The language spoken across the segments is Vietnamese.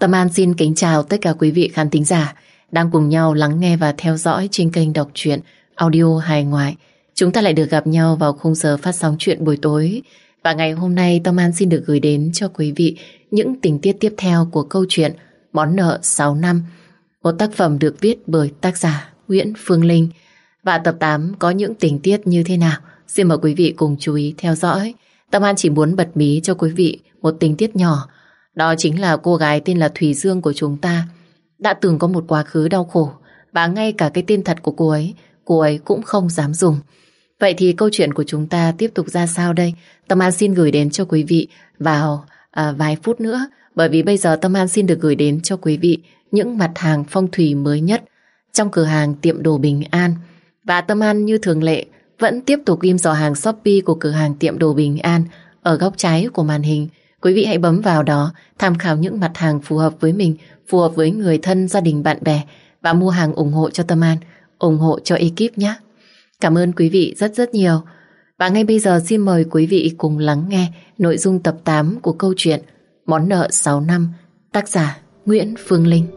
Tâm An xin kính chào tất cả quý vị khán thính giả đang cùng nhau lắng nghe và theo dõi trên kênh đọc truyện audio hài ngoại. Chúng ta lại được gặp nhau vào khung giờ phát sóng chuyện buổi tối. Và ngày hôm nay, Tâm An xin được gửi đến cho quý vị những tình tiết tiếp theo của câu chuyện Món nợ 6 năm. Một tác phẩm được viết bởi tác giả Nguyễn Phương Linh. Và tập 8 có những tình tiết như thế nào? Xin mời quý vị cùng chú ý theo dõi. Tâm An chỉ muốn bật mí cho quý vị một tình tiết nhỏ. Đó chính là cô gái tên là Thùy Dương của chúng ta đã từng có một quá khứ đau khổ và ngay cả cái tên thật của cô ấy cô ấy cũng không dám dùng. Vậy thì câu chuyện của chúng ta tiếp tục ra sao đây? Tâm An xin gửi đến cho quý vị vào à, vài phút nữa bởi vì bây giờ Tâm An xin được gửi đến cho quý vị những mặt hàng phong thủy mới nhất trong cửa hàng tiệm đồ Bình An. Và Tâm An như thường lệ vẫn tiếp tục ghim dò hàng Shopee của cửa hàng tiệm đồ Bình An ở góc trái của màn hình. Quý vị hãy bấm vào đó tham khảo những mặt hàng phù hợp với mình, phù hợp với người thân, gia đình, bạn bè và mua hàng ủng hộ cho Tâm An, ủng hộ cho ekip nhé. Cảm ơn quý vị rất rất nhiều. Và ngay bây giờ xin mời quý vị cùng lắng nghe nội dung tập 8 của câu chuyện Món nợ 6 năm, tác giả Nguyễn Phương Linh.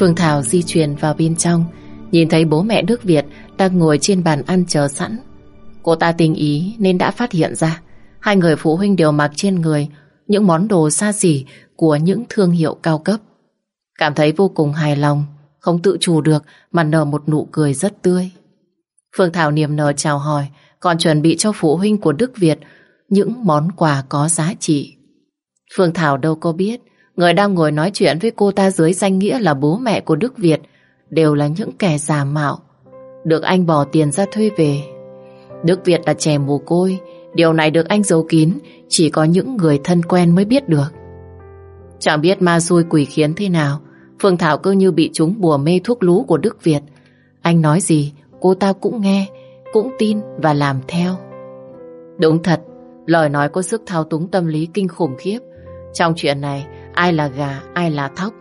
Phương Thảo di chuyển vào bên trong, Nhìn thấy bố mẹ Đức Việt Đang ngồi trên bàn ăn chờ sẵn. Cô ta tình ý nên đã phát hiện ra, Hai người phụ huynh đều mặc trên người Những món đồ xa xỉ Của những thương hiệu cao cấp. Cảm thấy vô cùng hài lòng, Không tự chủ được Mà nở một nụ cười rất tươi. Phương Thảo niềm nở chào hỏi, Còn chuẩn bị cho phụ huynh của Đức Việt Những món quà có giá trị. Phương Thảo đâu có biết Người đang ngồi nói chuyện với cô ta dưới danh nghĩa là bố mẹ của Đức Việt đều là những kẻ giả mạo, được anh bỏ tiền ra thuê về. Đức Việt là trẻ mồ côi, điều này được anh giấu kín, chỉ có những người thân quen mới biết được. Chẳng biết ma xui quỷ khiến thế nào, Phương Thảo cứ như bị chúng bùa mê thuốc lú của Đức Việt. Anh nói gì, cô ta cũng nghe, cũng tin và làm theo. Đúng thật, lời nói có sức thao túng tâm lý kinh khủng khiếp. Trong chuyện này, ai là gà, ai là thóc.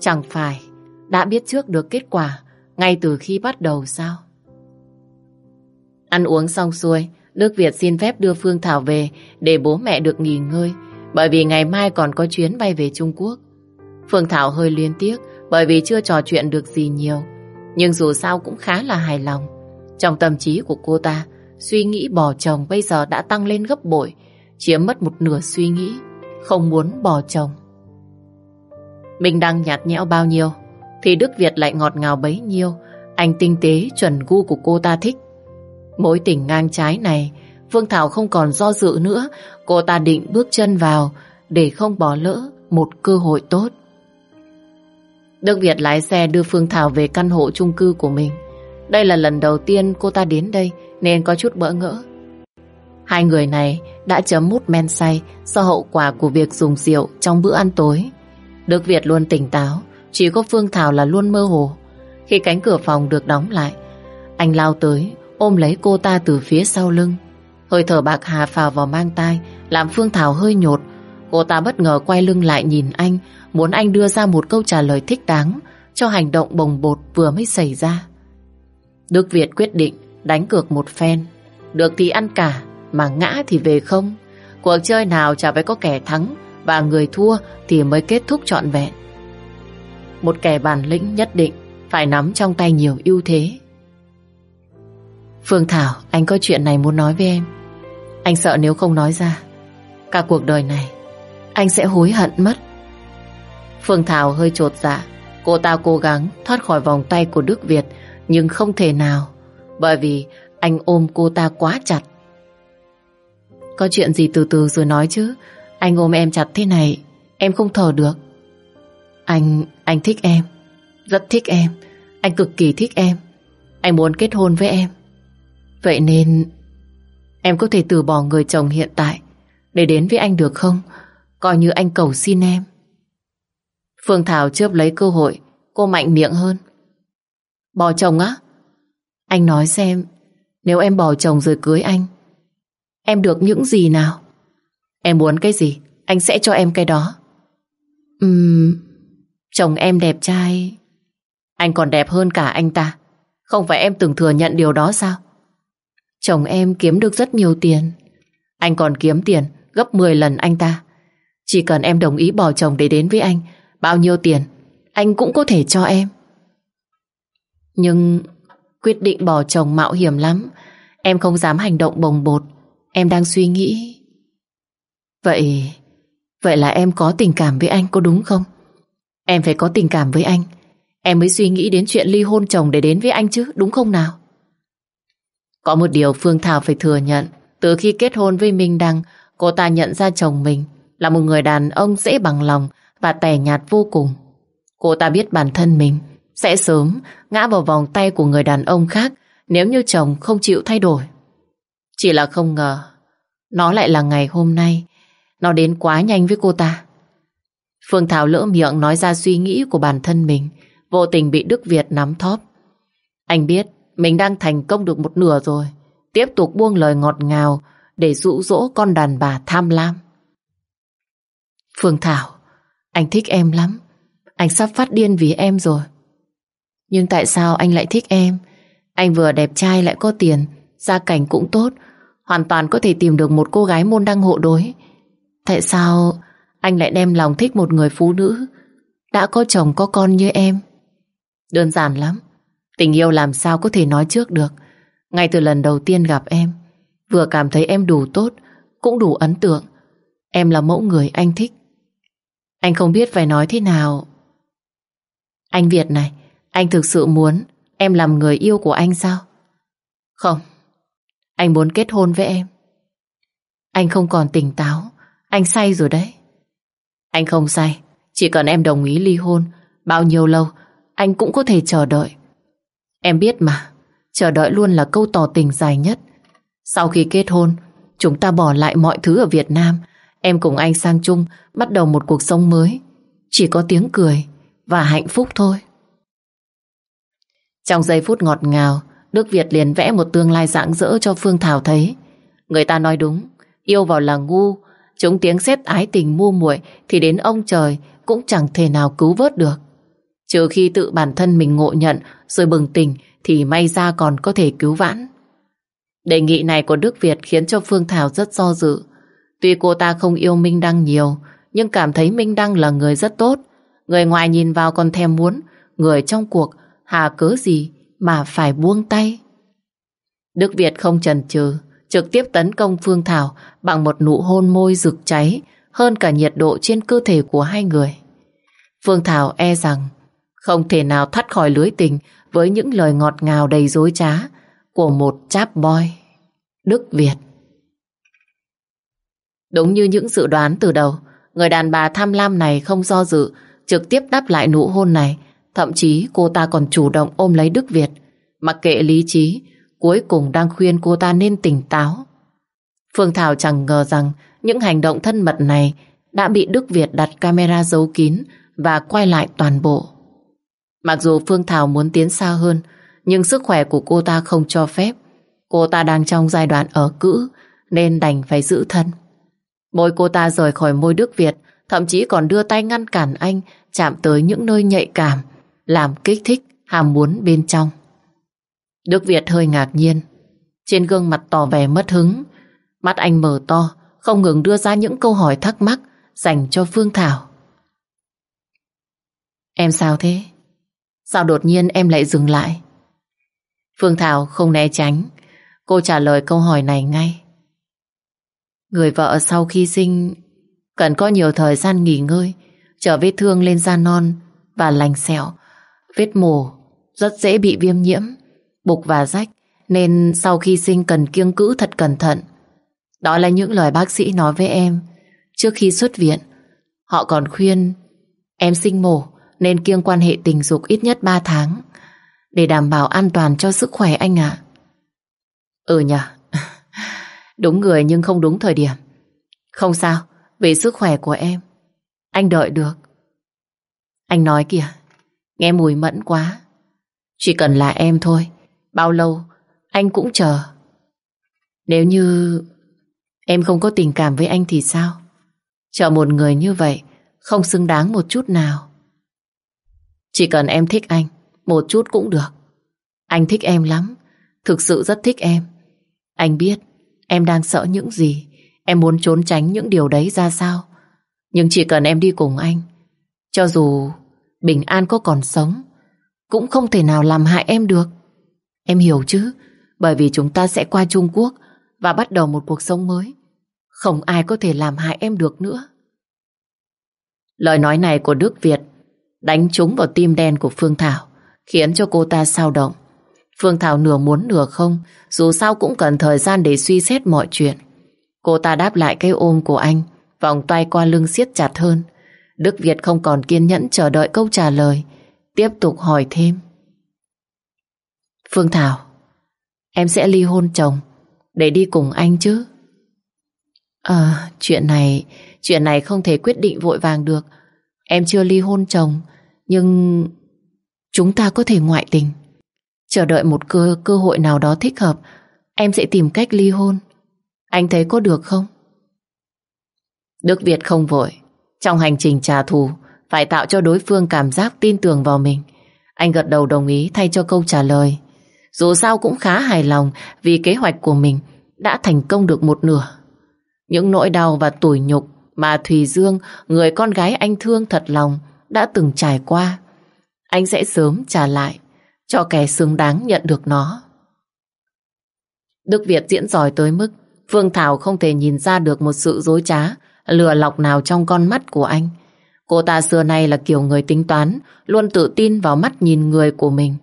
Chẳng phải đã biết trước được kết quả ngay từ khi bắt đầu sao? Ăn uống xong xuôi, Đức Việt xin phép đưa Phương Thảo về để bố mẹ được nghỉ ngơi bởi vì ngày mai còn có chuyến bay về Trung Quốc. Phương Thảo hơi liên tiếc bởi vì chưa trò chuyện được gì nhiều. Nhưng dù sao cũng khá là hài lòng. Trong tâm trí của cô ta, suy nghĩ bỏ chồng bây giờ đã tăng lên gấp bội, chiếm mất một nửa suy nghĩ, không muốn bỏ chồng. Mình đang nhạt nhẽo bao nhiêu, Thì Đức Việt lại ngọt ngào bấy nhiêu. Anh tinh tế, chuẩn gu của cô ta thích. Mối tình ngang trái này Phương Thảo không còn do dự nữa. Cô ta định bước chân vào, Để không bỏ lỡ một cơ hội tốt. Đức Việt lái xe đưa Phương Thảo về căn hộ chung cư của mình. Đây là lần đầu tiên cô ta đến đây, Nên có chút bỡ ngỡ. Hai người này đã chấm mút men say do hậu quả của việc dùng rượu trong bữa ăn tối. Đức Việt luôn tỉnh táo, chỉ có Phương Thảo là luôn mơ hồ. Khi cánh cửa phòng được đóng lại, anh lao tới, ôm lấy cô ta từ phía sau lưng. Hơi thở bạc hà phào vào mang tai, làm Phương Thảo hơi nhột. Cô ta bất ngờ quay lưng lại nhìn anh, muốn anh đưa ra một câu trả lời thích đáng cho hành động bồng bột vừa mới xảy ra. Đức Việt quyết định đánh cược một phen. Được thì ăn cả, mà ngã thì về không. Cuộc chơi nào chả phải có kẻ thắng và người thua thì mới kết thúc trọn vẹn. Một kẻ bản lĩnh nhất định phải nắm trong tay nhiều ưu thế. Phương Thảo, anh có chuyện này muốn nói với em. Anh sợ nếu không nói ra, cả cuộc đời này anh sẽ hối hận mất. Phương Thảo hơi trột dạ, cô ta cố gắng thoát khỏi vòng tay của Đức Việt nhưng không thể nào bởi vì anh ôm cô ta quá chặt. Có chuyện gì từ từ rồi nói chứ anh ôm em chặt thế này Em không thở được. Anh, anh thích em Rất thích em Anh cực kỳ thích em Anh muốn kết hôn với em. Vậy nên Em có thể từ bỏ người chồng hiện tại Để đến với anh được không? Coi như anh cầu xin em. Phương Thảo chớp lấy cơ hội Cô mạnh miệng hơn. Bỏ chồng á? Anh nói xem Nếu em bỏ chồng rồi cưới anh Em được những gì nào? Em muốn cái gì, anh sẽ cho em cái đó. Ừm, chồng em đẹp trai. Anh còn đẹp hơn cả anh ta. Không phải em từng thừa nhận điều đó sao? Chồng em kiếm được rất nhiều tiền. Anh còn kiếm tiền gấp 10 lần anh ta. Chỉ cần em đồng ý bỏ chồng để đến với anh, bao nhiêu tiền, anh cũng có thể cho em. Nhưng quyết định bỏ chồng mạo hiểm lắm. Em không dám hành động bồng bột. Em đang suy nghĩ. Vậy, vậy là em có tình cảm với anh có đúng không? Em phải có tình cảm với anh. Em mới suy nghĩ đến chuyện ly hôn chồng để đến với anh chứ, đúng không nào? Có một điều Phương Thảo phải thừa nhận. Từ khi kết hôn với Minh Đăng, cô ta nhận ra chồng mình là một người đàn ông dễ bằng lòng và tẻ nhạt vô cùng. Cô ta biết bản thân mình sẽ sớm ngã vào vòng tay của người đàn ông khác nếu như chồng không chịu thay đổi. Chỉ là không ngờ nó lại là ngày hôm nay nó đến quá nhanh với cô ta. Phương Thảo lỡ miệng nói ra suy nghĩ của bản thân mình vô tình bị Đức Việt nắm thóp. Anh biết mình đang thành công được một nửa rồi tiếp tục buông lời ngọt ngào để dụ dỗ con đàn bà tham lam. Phương Thảo, anh thích em lắm. Anh sắp phát điên vì em rồi. Nhưng tại sao anh lại thích em? Anh vừa đẹp trai lại có tiền, gia cảnh cũng tốt, hoàn toàn có thể tìm được một cô gái môn đăng hộ đối. Tại sao anh lại đem lòng thích một người phụ nữ đã có chồng có con như em? Đơn giản lắm. Tình yêu làm sao có thể nói trước được. Ngay từ lần đầu tiên gặp em, vừa cảm thấy em đủ tốt, cũng đủ ấn tượng. Em là mẫu người anh thích. Anh không biết phải nói thế nào. Anh Việt này, anh thực sự muốn em làm người yêu của anh sao? Không, anh muốn kết hôn với em. Anh không còn tỉnh táo, anh say rồi đấy. Anh không say, chỉ cần em đồng ý ly hôn, bao nhiêu lâu, anh cũng có thể chờ đợi. Em biết mà, chờ đợi luôn là câu tỏ tình dài nhất. Sau khi kết hôn, chúng ta bỏ lại mọi thứ ở Việt Nam, em cùng anh sang chung, bắt đầu một cuộc sống mới. Chỉ có tiếng cười và hạnh phúc thôi. Trong giây phút ngọt ngào, Đức Việt liền vẽ một tương lai rạng rỡ cho Phương Thảo thấy. Người ta nói đúng, yêu vào là ngu, chúng tiếng xét ái tình mua muội thì đến ông trời cũng chẳng thể nào cứu vớt được. Trừ khi tự bản thân mình ngộ nhận rồi bừng tỉnh thì may ra còn có thể cứu vãn. Đề nghị này của Đức Việt khiến cho Phương Thảo rất do dự. Tuy cô ta không yêu Minh Đăng nhiều, nhưng cảm thấy Minh Đăng là người rất tốt. Người ngoài nhìn vào còn thèm muốn, người trong cuộc hà cớ gì mà phải buông tay. Đức Việt không chần chừ, trực tiếp tấn công Phương Thảo bằng một nụ hôn môi rực cháy hơn cả nhiệt độ trên cơ thể của hai người. Phương Thảo e rằng không thể nào thoát khỏi lưới tình với những lời ngọt ngào đầy dối trá của một chap boy, Đức Việt. Đúng như những dự đoán từ đầu, người đàn bà tham lam này không do dự, trực tiếp đáp lại nụ hôn này, thậm chí cô ta còn chủ động ôm lấy Đức Việt, mặc kệ lý trí, cuối cùng đang khuyên cô ta nên tỉnh táo. Phương Thảo chẳng ngờ rằng những hành động thân mật này đã bị Đức Việt đặt camera giấu kín và quay lại toàn bộ. Mặc dù Phương Thảo muốn tiến xa hơn, nhưng sức khỏe của cô ta không cho phép. Cô ta đang trong giai đoạn ở cữ, nên đành phải giữ thân. Môi cô ta rời khỏi môi Đức Việt, thậm chí còn đưa tay ngăn cản anh chạm tới những nơi nhạy cảm, làm kích thích hàm muốn bên trong. Đức Việt hơi ngạc nhiên, trên gương mặt tỏ vẻ mất hứng, mắt anh mở to, không ngừng đưa ra những câu hỏi thắc mắc dành cho Phương Thảo. Em sao thế? Sao đột nhiên em lại dừng lại? Phương Thảo không né tránh. Cô trả lời câu hỏi này ngay. Người vợ sau khi sinh cần có nhiều thời gian nghỉ ngơi, trở vết thương lên da non và lành sẹo. Vết mổ rất dễ bị viêm nhiễm, bục và rách, nên sau khi sinh cần kiêng cữ thật cẩn thận. Đó là những lời bác sĩ nói với em trước khi xuất viện. Họ còn khuyên em sinh mổ nên kiêng quan hệ tình dục ít nhất 3 tháng để đảm bảo an toàn cho sức khỏe anh ạ. Ừ nhỉ, đúng người nhưng không đúng thời điểm. Không sao, về sức khỏe của em, anh đợi được. Anh nói kìa, nghe mùi mẫn quá. Chỉ cần là em thôi, bao lâu anh cũng chờ. Nếu như em không có tình cảm với anh thì sao? Chờ một người như vậy không xứng đáng một chút nào. Chỉ cần em thích anh, một chút cũng được. Anh thích em lắm, thực sự rất thích em. Anh biết em đang sợ những gì, em muốn trốn tránh những điều đấy ra sao. Nhưng chỉ cần em đi cùng anh, cho dù Bình An có còn sống, cũng không thể nào làm hại em được. Em hiểu chứ, bởi vì chúng ta sẽ qua Trung Quốc và bắt đầu một cuộc sống mới. Không ai có thể làm hại em được nữa. Lời nói này của Đức Việt đánh trúng vào tim đen của Phương Thảo, khiến cho cô ta sao động. Phương Thảo nửa muốn nửa không, dù sao cũng cần thời gian để suy xét mọi chuyện. Cô ta đáp lại cái ôm của anh, vòng tay qua lưng siết chặt hơn. Đức Việt không còn kiên nhẫn chờ đợi câu trả lời, tiếp tục hỏi thêm. Phương Thảo, em sẽ ly hôn chồng để đi cùng anh chứ? À, chuyện này, chuyện này không thể quyết định vội vàng được. Em chưa ly hôn chồng, nhưng chúng ta có thể ngoại tình. Chờ đợi một cơ cơ hội nào đó thích hợp, em sẽ tìm cách ly hôn. Anh thấy có được không? Đức Việt không vội. Trong hành trình trả thù, phải tạo cho đối phương cảm giác tin tưởng vào mình. Anh gật đầu đồng ý thay cho câu trả lời. Dù sao cũng khá hài lòng vì kế hoạch của mình đã thành công được một nửa. Những nỗi đau và tủi nhục mà Thùy Dương, người con gái anh thương thật lòng, đã từng trải qua. Anh sẽ sớm trả lại cho kẻ xứng đáng nhận được nó. Đức Việt diễn giỏi tới mức Phương Thảo không thể nhìn ra được một sự dối trá, lừa lọc nào trong con mắt của anh. Cô ta xưa nay là kiểu người tính toán, luôn tự tin vào mắt nhìn người của mình.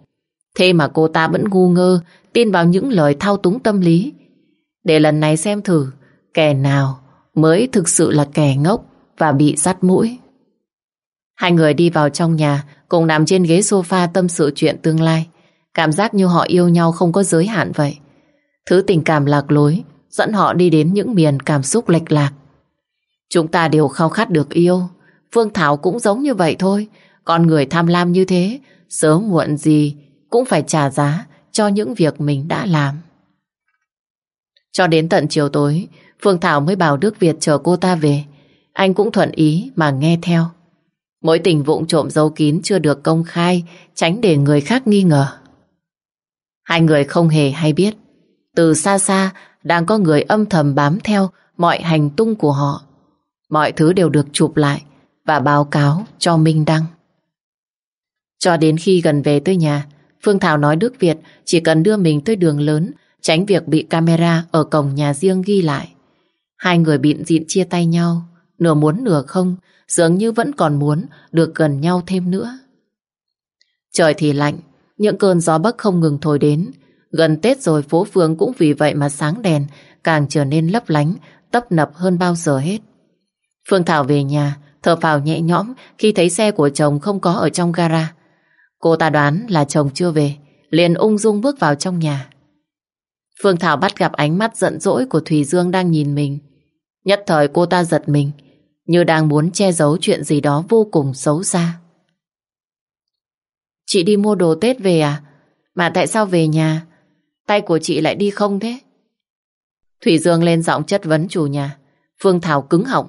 Thế mà cô ta vẫn ngu ngơ, tin vào những lời thao túng tâm lý. Để lần này xem thử, kẻ nào mới thực sự là kẻ ngốc và bị dắt mũi. Hai người đi vào trong nhà, cùng nằm trên ghế sofa tâm sự chuyện tương lai. Cảm giác như họ yêu nhau không có giới hạn vậy. Thứ tình cảm lạc lối dẫn họ đi đến những miền cảm xúc lệch lạc. Chúng ta đều khao khát được yêu. Phương Thảo cũng giống như vậy thôi. Con người tham lam như thế, sớm muộn gì cũng phải trả giá cho những việc mình đã làm. Cho đến tận chiều tối, Phương Thảo mới bảo Đức Việt chờ cô ta về. Anh cũng thuận ý mà nghe theo. Mỗi tình vụng trộm giấu kín chưa được công khai, tránh để người khác nghi ngờ. Hai người không hề hay biết. Từ xa xa, đang có người âm thầm bám theo mọi hành tung của họ. Mọi thứ đều được chụp lại và báo cáo cho Minh Đăng. Cho đến khi gần về tới nhà, Phương Thảo nói Đức Việt chỉ cần đưa mình tới đường lớn, tránh việc bị camera ở cổng nhà riêng ghi lại. Hai người bịn dịn chia tay nhau, nửa muốn nửa không, dường như vẫn còn muốn được gần nhau thêm nữa. Trời thì lạnh, những cơn gió bắc không ngừng thổi đến. Gần Tết rồi phố phường cũng vì vậy mà sáng đèn càng trở nên lấp lánh, tấp nập hơn bao giờ hết. Phương Thảo về nhà, thở phào nhẹ nhõm khi thấy xe của chồng không có ở trong gara. Cô ta đoán là chồng chưa về, liền ung dung bước vào trong nhà. Phương Thảo bắt gặp ánh mắt giận dỗi của Thùy Dương đang nhìn mình. Nhất thời cô ta giật mình, như đang muốn che giấu chuyện gì đó vô cùng xấu xa. Chị đi mua đồ Tết về à? Mà tại sao về nhà? Tay của chị lại đi không thế? Thủy Dương lên giọng chất vấn chủ nhà. Phương Thảo cứng họng,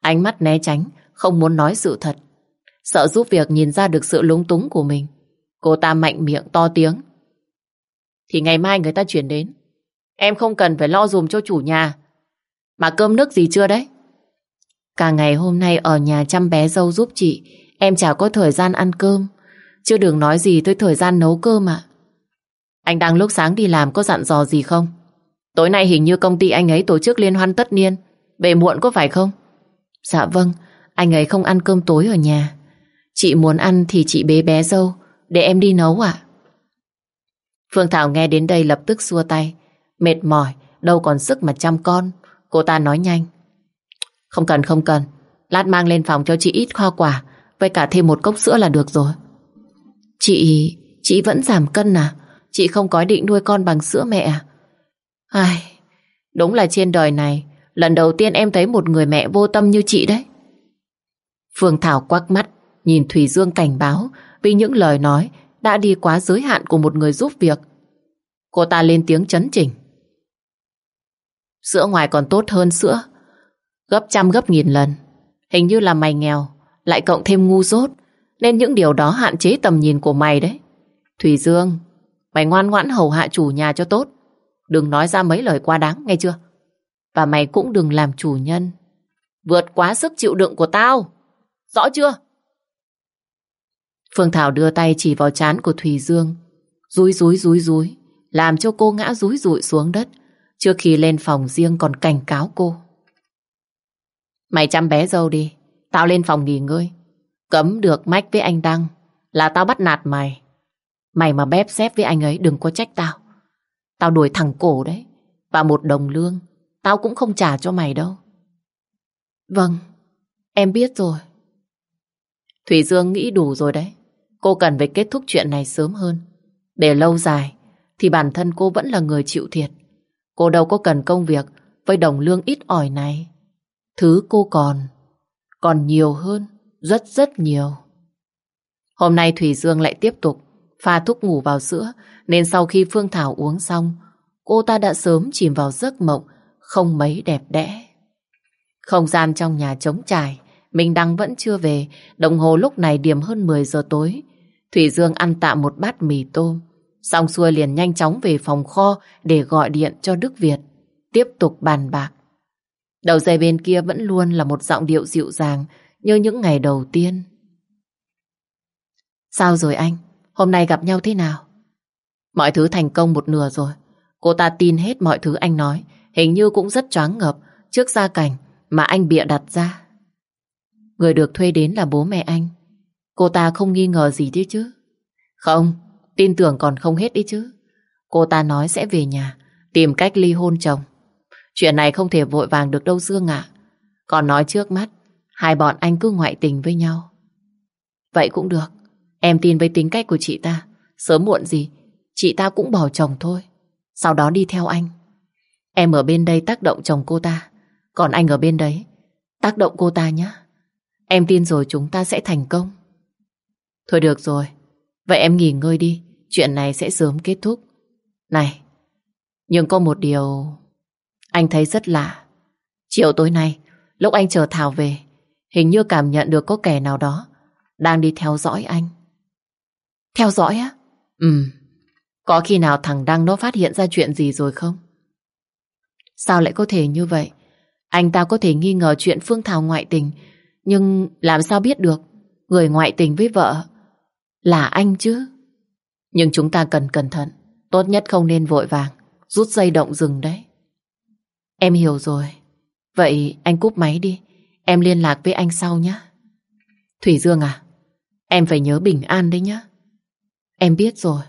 ánh mắt né tránh, không muốn nói sự thật. Sợ giúp việc nhìn ra được sự lúng túng của mình. Cô ta mạnh miệng to tiếng. Thì ngày mai người ta chuyển đến. Em không cần phải lo dùm cho chủ nhà. Mà cơm nước gì chưa đấy? Cả ngày hôm nay ở nhà chăm bé dâu giúp chị, em chả có thời gian ăn cơm. Chứ đừng nói gì tới thời gian nấu cơm ạ. Anh đang lúc sáng đi làm có dặn dò gì không? Tối nay hình như công ty anh ấy tổ chức liên hoan tất niên. Về muộn có phải không? Dạ vâng, anh ấy không ăn cơm tối ở nhà. Chị muốn ăn thì chị bế bé dâu, để em đi nấu ạ. Phương Thảo nghe đến đây lập tức xua tay. Mệt mỏi, đâu còn sức mà chăm con. Cô ta nói nhanh. Không cần, không cần. Lát mang lên phòng cho chị ít hoa quả, với cả thêm một cốc sữa là được rồi. Chị, chị vẫn giảm cân à? Chị không có định nuôi con bằng sữa mẹ à? Ai, đúng là trên đời này, lần đầu tiên em thấy một người mẹ vô tâm như chị đấy. Phương Thảo quắc mắt, nhìn Thủy Dương cảnh báo vì những lời nói đã đi quá giới hạn của một người giúp việc. Cô ta lên tiếng chấn chỉnh. Sữa ngoài còn tốt hơn sữa, gấp trăm gấp nghìn lần. Hình như là mày nghèo, lại cộng thêm ngu dốt, nên những điều đó hạn chế tầm nhìn của mày đấy. Thủy Dương, mày ngoan ngoãn hầu hạ chủ nhà cho tốt. Đừng nói ra mấy lời quá đáng, nghe chưa? Và mày cũng đừng làm chủ nhân. Vượt quá sức chịu đựng của tao. Rõ chưa? Phương Thảo đưa tay chỉ vào chán của Thùy Dương. Rúi rúi rúi rúi, làm cho cô ngã rúi rụi xuống đất. Trước khi lên phòng riêng còn cảnh cáo cô. Mày chăm bé dâu đi, tao lên phòng nghỉ ngơi. Cấm được mách với anh Đăng là tao bắt nạt mày. Mày mà bép xếp với anh ấy đừng có trách tao. Tao đuổi thẳng cổ đấy. Và một đồng lương, tao cũng không trả cho mày đâu. Vâng, em biết rồi. Thủy Dương nghĩ đủ rồi đấy. Cô cần phải kết thúc chuyện này sớm hơn. Để lâu dài, thì bản thân cô vẫn là người chịu thiệt. Cô đâu có cần công việc với đồng lương ít ỏi này. Thứ cô còn, còn nhiều hơn, rất rất nhiều. Hôm nay Thủy Dương lại tiếp tục pha thuốc ngủ vào sữa, nên sau khi Phương Thảo uống xong, cô ta đã sớm chìm vào giấc mộng, không mấy đẹp đẽ. Không gian trong nhà trống trải, Minh Đăng vẫn chưa về, đồng hồ lúc này điểm hơn 10 giờ tối. Thủy Dương ăn tạm một bát mì tôm, xong xuôi liền nhanh chóng về phòng kho để gọi điện cho Đức Việt, tiếp tục bàn bạc. Đầu dây bên kia vẫn luôn là một giọng điệu dịu dàng như những ngày đầu tiên. Sao rồi anh? Hôm nay gặp nhau thế nào? Mọi thứ thành công một nửa rồi. Cô ta tin hết mọi thứ anh nói, hình như cũng rất choáng ngợp trước gia cảnh mà anh bịa đặt ra. Người được thuê đến là bố mẹ anh. Cô ta không nghi ngờ gì thế chứ. Không, tin tưởng còn không hết đấy chứ. Cô ta nói sẽ về nhà, tìm cách ly hôn chồng. Chuyện này không thể vội vàng được đâu Dương ạ. Còn nói trước mắt, hai bọn anh cứ ngoại tình với nhau. Vậy cũng được. Em tin với tính cách của chị ta. Sớm muộn gì, chị ta cũng bỏ chồng thôi. Sau đó đi theo anh. Em ở bên đây tác động chồng cô ta. Còn anh ở bên đấy, tác động cô ta nhé. Em tin rồi chúng ta sẽ thành công. Thôi được rồi. Vậy em nghỉ ngơi đi. Chuyện này sẽ sớm kết thúc. Này, nhưng có một điều anh thấy rất lạ. Chiều tối nay, lúc anh chờ Thảo về, hình như cảm nhận được có kẻ nào đó đang đi theo dõi anh. Theo dõi á? Ừ. Có khi nào thằng Đăng nó phát hiện ra chuyện gì rồi không? Sao lại có thể như vậy? Anh ta có thể nghi ngờ chuyện Phương Thảo ngoại tình, nhưng làm sao biết được người ngoại tình với vợ là anh chứ? Nhưng chúng ta cần cẩn thận, tốt nhất không nên vội vàng, rút dây động rừng đấy. Em hiểu rồi. Vậy anh cúp máy đi, em liên lạc với anh sau nhé. Thủy Dương à, em phải nhớ bình an đấy nhé. Em biết rồi.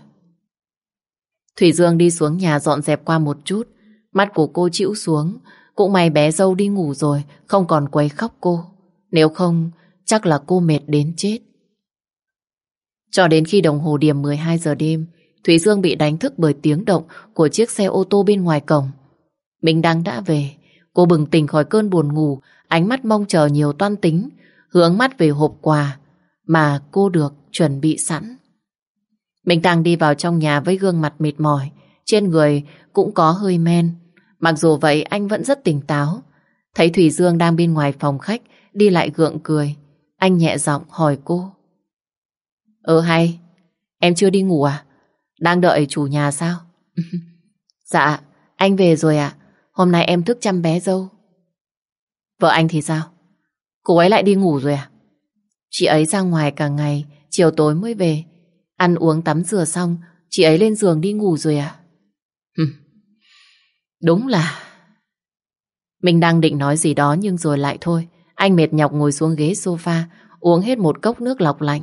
Thủy Dương đi xuống nhà dọn dẹp qua một chút. Mắt của cô chịu xuống. Cũng may bé dâu đi ngủ rồi, không còn quấy khóc cô. Nếu không, chắc là cô mệt đến chết. Cho đến khi đồng hồ điểm 12 giờ đêm, Thủy Dương bị đánh thức bởi tiếng động của chiếc xe ô tô bên ngoài cổng. Minh Đăng đã về. Cô bừng tỉnh khỏi cơn buồn ngủ, ánh mắt mong chờ nhiều toan tính, hướng mắt về hộp quà mà cô được chuẩn bị sẵn. Minh Đăng đi vào trong nhà với gương mặt mệt mỏi, trên người cũng có hơi men. Mặc dù vậy anh vẫn rất tỉnh táo. Thấy Thủy Dương đang bên ngoài phòng khách, đi lại gượng cười. Anh nhẹ giọng hỏi cô. Ừ hay, em chưa đi ngủ à? Đang đợi chủ nhà sao? dạ, anh về rồi ạ. Hôm nay em thức chăm bé dâu. Vợ anh thì sao? Cô ấy lại đi ngủ rồi à? Chị ấy ra ngoài cả ngày, chiều tối mới về. Ăn uống tắm rửa xong, chị ấy lên giường đi ngủ rồi à? Đúng là... Mình đang định nói gì đó nhưng rồi lại thôi. Anh mệt nhọc ngồi xuống ghế sofa, uống hết một cốc nước lọc lạnh.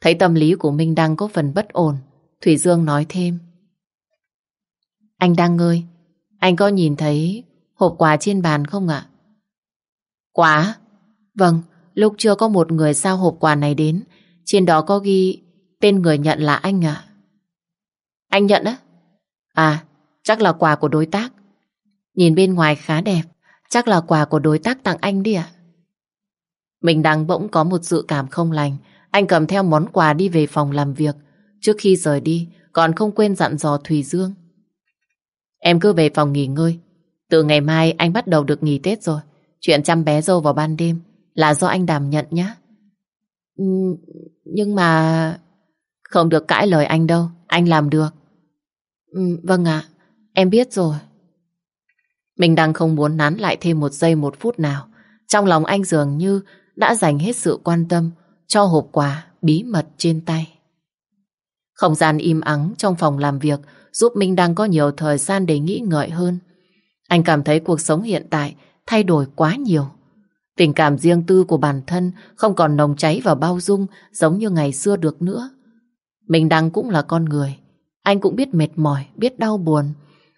Thấy tâm lý của Minh đang có phần bất ổn, Thủy Dương nói thêm. Anh đang ơi, anh có nhìn thấy hộp quà trên bàn không ạ? Quà? Vâng, lúc chưa có một người sao hộp quà này đến. Trên đó có ghi tên người nhận là anh ạ. Anh nhận á? À, chắc là quà của đối tác. Nhìn bên ngoài khá đẹp, chắc là quà của đối tác tặng anh đi ạ. Mình đang bỗng có một dự cảm không lành. Anh cầm theo món quà đi về phòng làm việc. Trước khi rời đi, còn không quên dặn dò Thùy Dương. Em cứ về phòng nghỉ ngơi. Từ ngày mai anh bắt đầu được nghỉ Tết rồi. Chuyện chăm bé dâu vào ban đêm, là do anh đảm nhận nhé. Ừ, nhưng mà... Không được cãi lời anh đâu, anh làm được. Ừ, vâng ạ, em biết rồi. Mình đang không muốn nán lại thêm một giây một phút nào. Trong lòng anh dường như đã dành hết sự quan tâm cho hộp quà bí mật trên tay. Không gian im ắng trong phòng làm việc giúp Minh đang có nhiều thời gian để nghĩ ngợi hơn. Anh cảm thấy cuộc sống hiện tại thay đổi quá nhiều. Tình cảm riêng tư của bản thân không còn nồng cháy và bao dung giống như ngày xưa được nữa. Minh Đăng cũng là con người. Anh cũng biết mệt mỏi, biết đau buồn.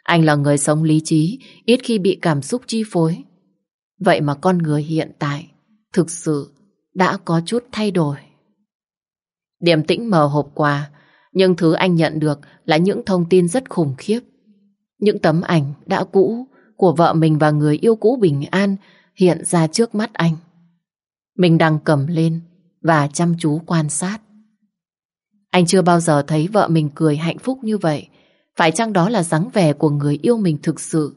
Anh là người sống lý trí, ít khi bị cảm xúc chi phối. Vậy mà con người hiện tại thực sự đã có chút thay đổi. Điềm tĩnh mở hộp quà, nhưng thứ anh nhận được là những thông tin rất khủng khiếp. Những tấm ảnh đã cũ của vợ mình và người yêu cũ bình an hiện ra trước mắt anh. Mình đang cầm lên và chăm chú quan sát. Anh chưa bao giờ thấy vợ mình cười hạnh phúc như vậy. Phải chăng đó là dáng vẻ của người yêu mình thực sự?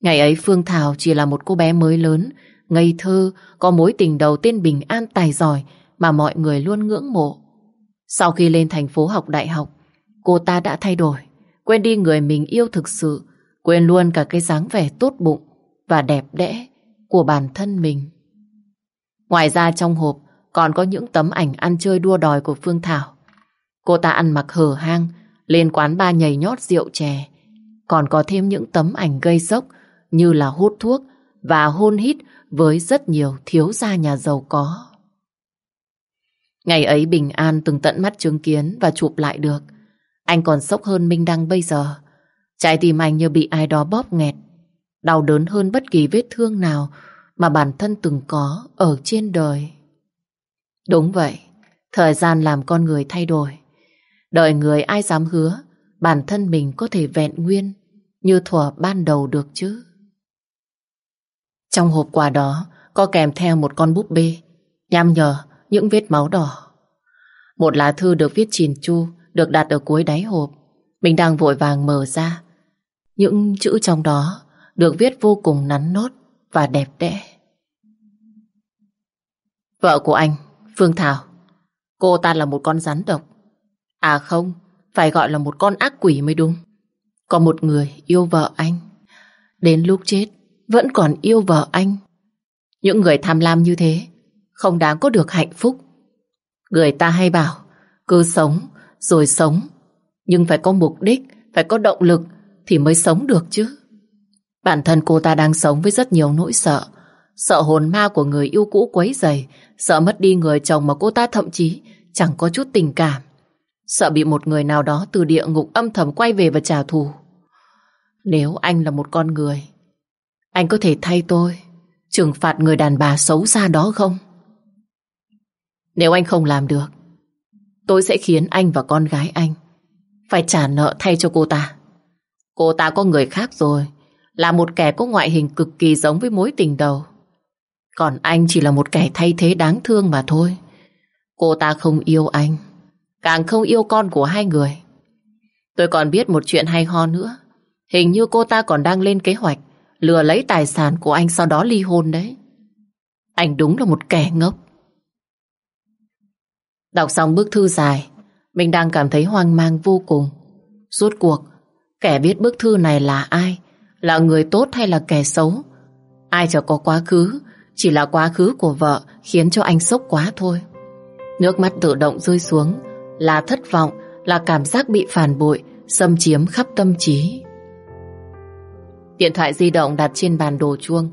Ngày ấy Phương Thảo chỉ là một cô bé mới lớn, ngây thơ, có mối tình đầu tên Bình An tài giỏi mà mọi người luôn ngưỡng mộ. Sau khi lên thành phố học đại học, cô ta đã thay đổi, quên đi người mình yêu thực sự, quên luôn cả cái dáng vẻ tốt bụng và đẹp đẽ của bản thân mình. Ngoài ra trong hộp còn có những tấm ảnh ăn chơi đua đòi của Phương Thảo. Cô ta ăn mặc hở hang, lên quán ba nhảy nhót rượu chè. Còn có thêm những tấm ảnh gây sốc như là hút thuốc và hôn hít với rất nhiều thiếu gia nhà giàu có. Ngày ấy Bình An từng tận mắt chứng kiến và chụp lại được. Anh còn sốc hơn Minh Đăng bây giờ. Trái tim anh như bị ai đó bóp nghẹt. Đau đớn hơn bất kỳ vết thương nào mà bản thân từng có ở trên đời. Đúng vậy, thời gian làm con người thay đổi. Đời người ai dám hứa bản thân mình có thể vẹn nguyên như thuở ban đầu được chứ. Trong hộp quà đó có kèm theo một con búp bê nham nhở những vết máu đỏ. Một lá thư được viết chỉn chu được đặt ở cuối đáy hộp. Mình đang vội vàng mở ra. Những chữ trong đó được viết vô cùng nắn nót và đẹp đẽ. Vợ của anh, Phương Thảo, cô ta là một con rắn độc. À không, phải gọi là một con ác quỷ mới đúng. Có một người yêu vợ anh. Đến lúc chết, vẫn còn yêu vợ anh. Những người tham lam như thế, không đáng có được hạnh phúc. Người ta hay bảo, cứ sống, rồi sống. Nhưng phải có mục đích, phải có động lực thì mới sống được chứ. Bản thân cô ta đang sống với rất nhiều nỗi sợ. Sợ hồn ma của người yêu cũ quấy dày, sợ mất đi người chồng mà cô ta thậm chí chẳng có chút tình cảm. Sợ bị một người nào đó từ địa ngục âm thầm quay về và trả thù. Nếu anh là một con người, anh có thể thay tôi trừng phạt người đàn bà xấu xa đó không? Nếu anh không làm được, tôi sẽ khiến anh và con gái anh phải trả nợ thay cho cô ta. Cô ta có người khác rồi, là một kẻ có ngoại hình cực kỳ giống với mối tình đầu. Còn anh chỉ là một kẻ thay thế đáng thương mà thôi. Cô ta không yêu anh, càng không yêu con của hai người. Tôi còn biết một chuyện hay ho nữa. Hình như cô ta còn đang lên kế hoạch lừa lấy tài sản của anh sau đó ly hôn đấy. Anh đúng là một kẻ ngốc. Đọc xong bức thư dài, mình đang cảm thấy hoang mang vô cùng. Rốt cuộc, kẻ viết bức thư này là ai? Là người tốt hay là kẻ xấu? Ai cho có quá khứ, chỉ là quá khứ của vợ khiến cho anh sốc quá thôi. Nước mắt tự động rơi xuống, là thất vọng, là cảm giác bị phản bội, xâm chiếm khắp tâm trí. Điện thoại di động đặt trên bàn đồ chuông.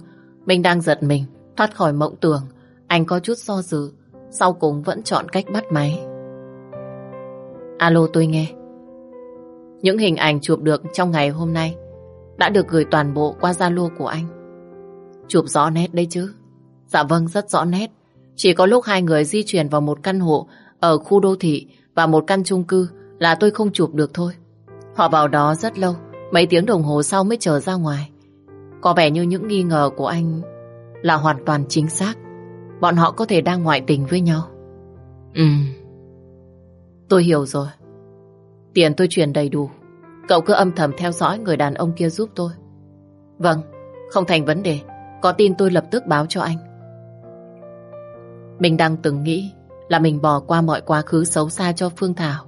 Mình đang giật mình, thoát khỏi mộng tưởng. Anh có chút do dự, sau cùng vẫn chọn cách bắt máy. Alo tôi nghe. Những hình ảnh chụp được trong ngày hôm nay đã được gửi toàn bộ qua Zalo của anh. Chụp rõ nét đấy chứ. Dạ vâng, rất rõ nét. Chỉ có lúc hai người di chuyển vào một căn hộ ở khu đô thị và một căn chung cư là tôi không chụp được thôi. Họ vào đó rất lâu, mấy tiếng đồng hồ sau mới trở ra ngoài. Có vẻ như những nghi ngờ của anh là hoàn toàn chính xác. Bọn họ có thể đang ngoại tình với nhau. Ừ. Tôi hiểu rồi. Tiền tôi chuyển đầy đủ. Cậu cứ âm thầm theo dõi người đàn ông kia giúp tôi. Vâng, không thành vấn đề. Có tin tôi lập tức báo cho anh. Mình đang từng nghĩ là mình bỏ qua mọi quá khứ xấu xa cho Phương Thảo.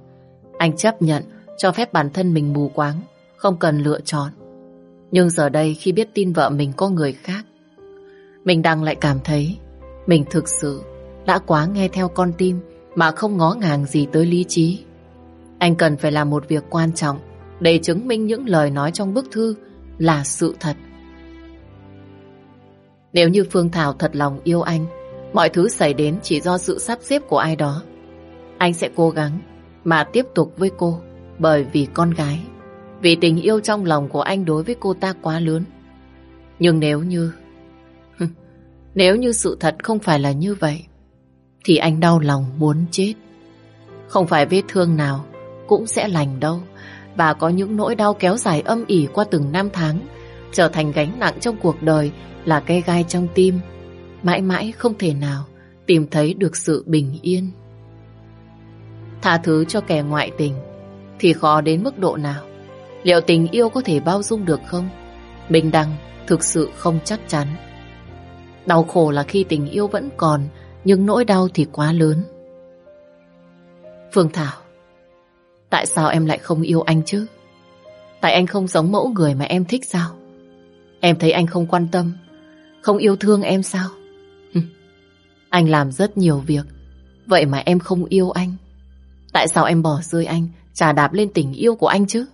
Anh chấp nhận cho phép bản thân mình mù quáng, không cần lựa chọn. Nhưng giờ đây khi biết tin vợ mình có người khác, mình đang lại cảm thấy mình thực sự đã quá nghe theo con tim mà không ngó ngàng gì tới lý trí. Anh cần phải làm một việc quan trọng để chứng minh những lời nói trong bức thư là sự thật. Nếu như Phương Thảo thật lòng yêu anh, mọi thứ xảy đến chỉ do sự sắp xếp của ai đó. Anh sẽ cố gắng mà tiếp tục với cô bởi vì con gái. Vì tình yêu trong lòng của anh đối với cô ta quá lớn. Nhưng nếu như... nếu như sự thật không phải là như vậy, thì anh đau lòng muốn chết. Không phải vết thương nào cũng sẽ lành đâu. Và có những nỗi đau kéo dài âm ỉ qua từng năm tháng, trở thành gánh nặng trong cuộc đời là cây gai trong tim, mãi mãi không thể nào tìm thấy được sự bình yên. Tha thứ cho kẻ ngoại tình thì khó đến mức độ nào? Liệu tình yêu có thể bao dung được không? Bình đẳng thực sự không chắc chắn. Đau khổ là khi tình yêu vẫn còn, nhưng nỗi đau thì quá lớn. Phương Thảo, tại sao em lại không yêu anh chứ? Tại anh không giống mẫu người mà em thích sao? Em thấy anh không quan tâm, không yêu thương em sao? anh làm rất nhiều việc, vậy mà em không yêu anh. Tại sao em bỏ rơi anh, trà đạp lên tình yêu của anh chứ?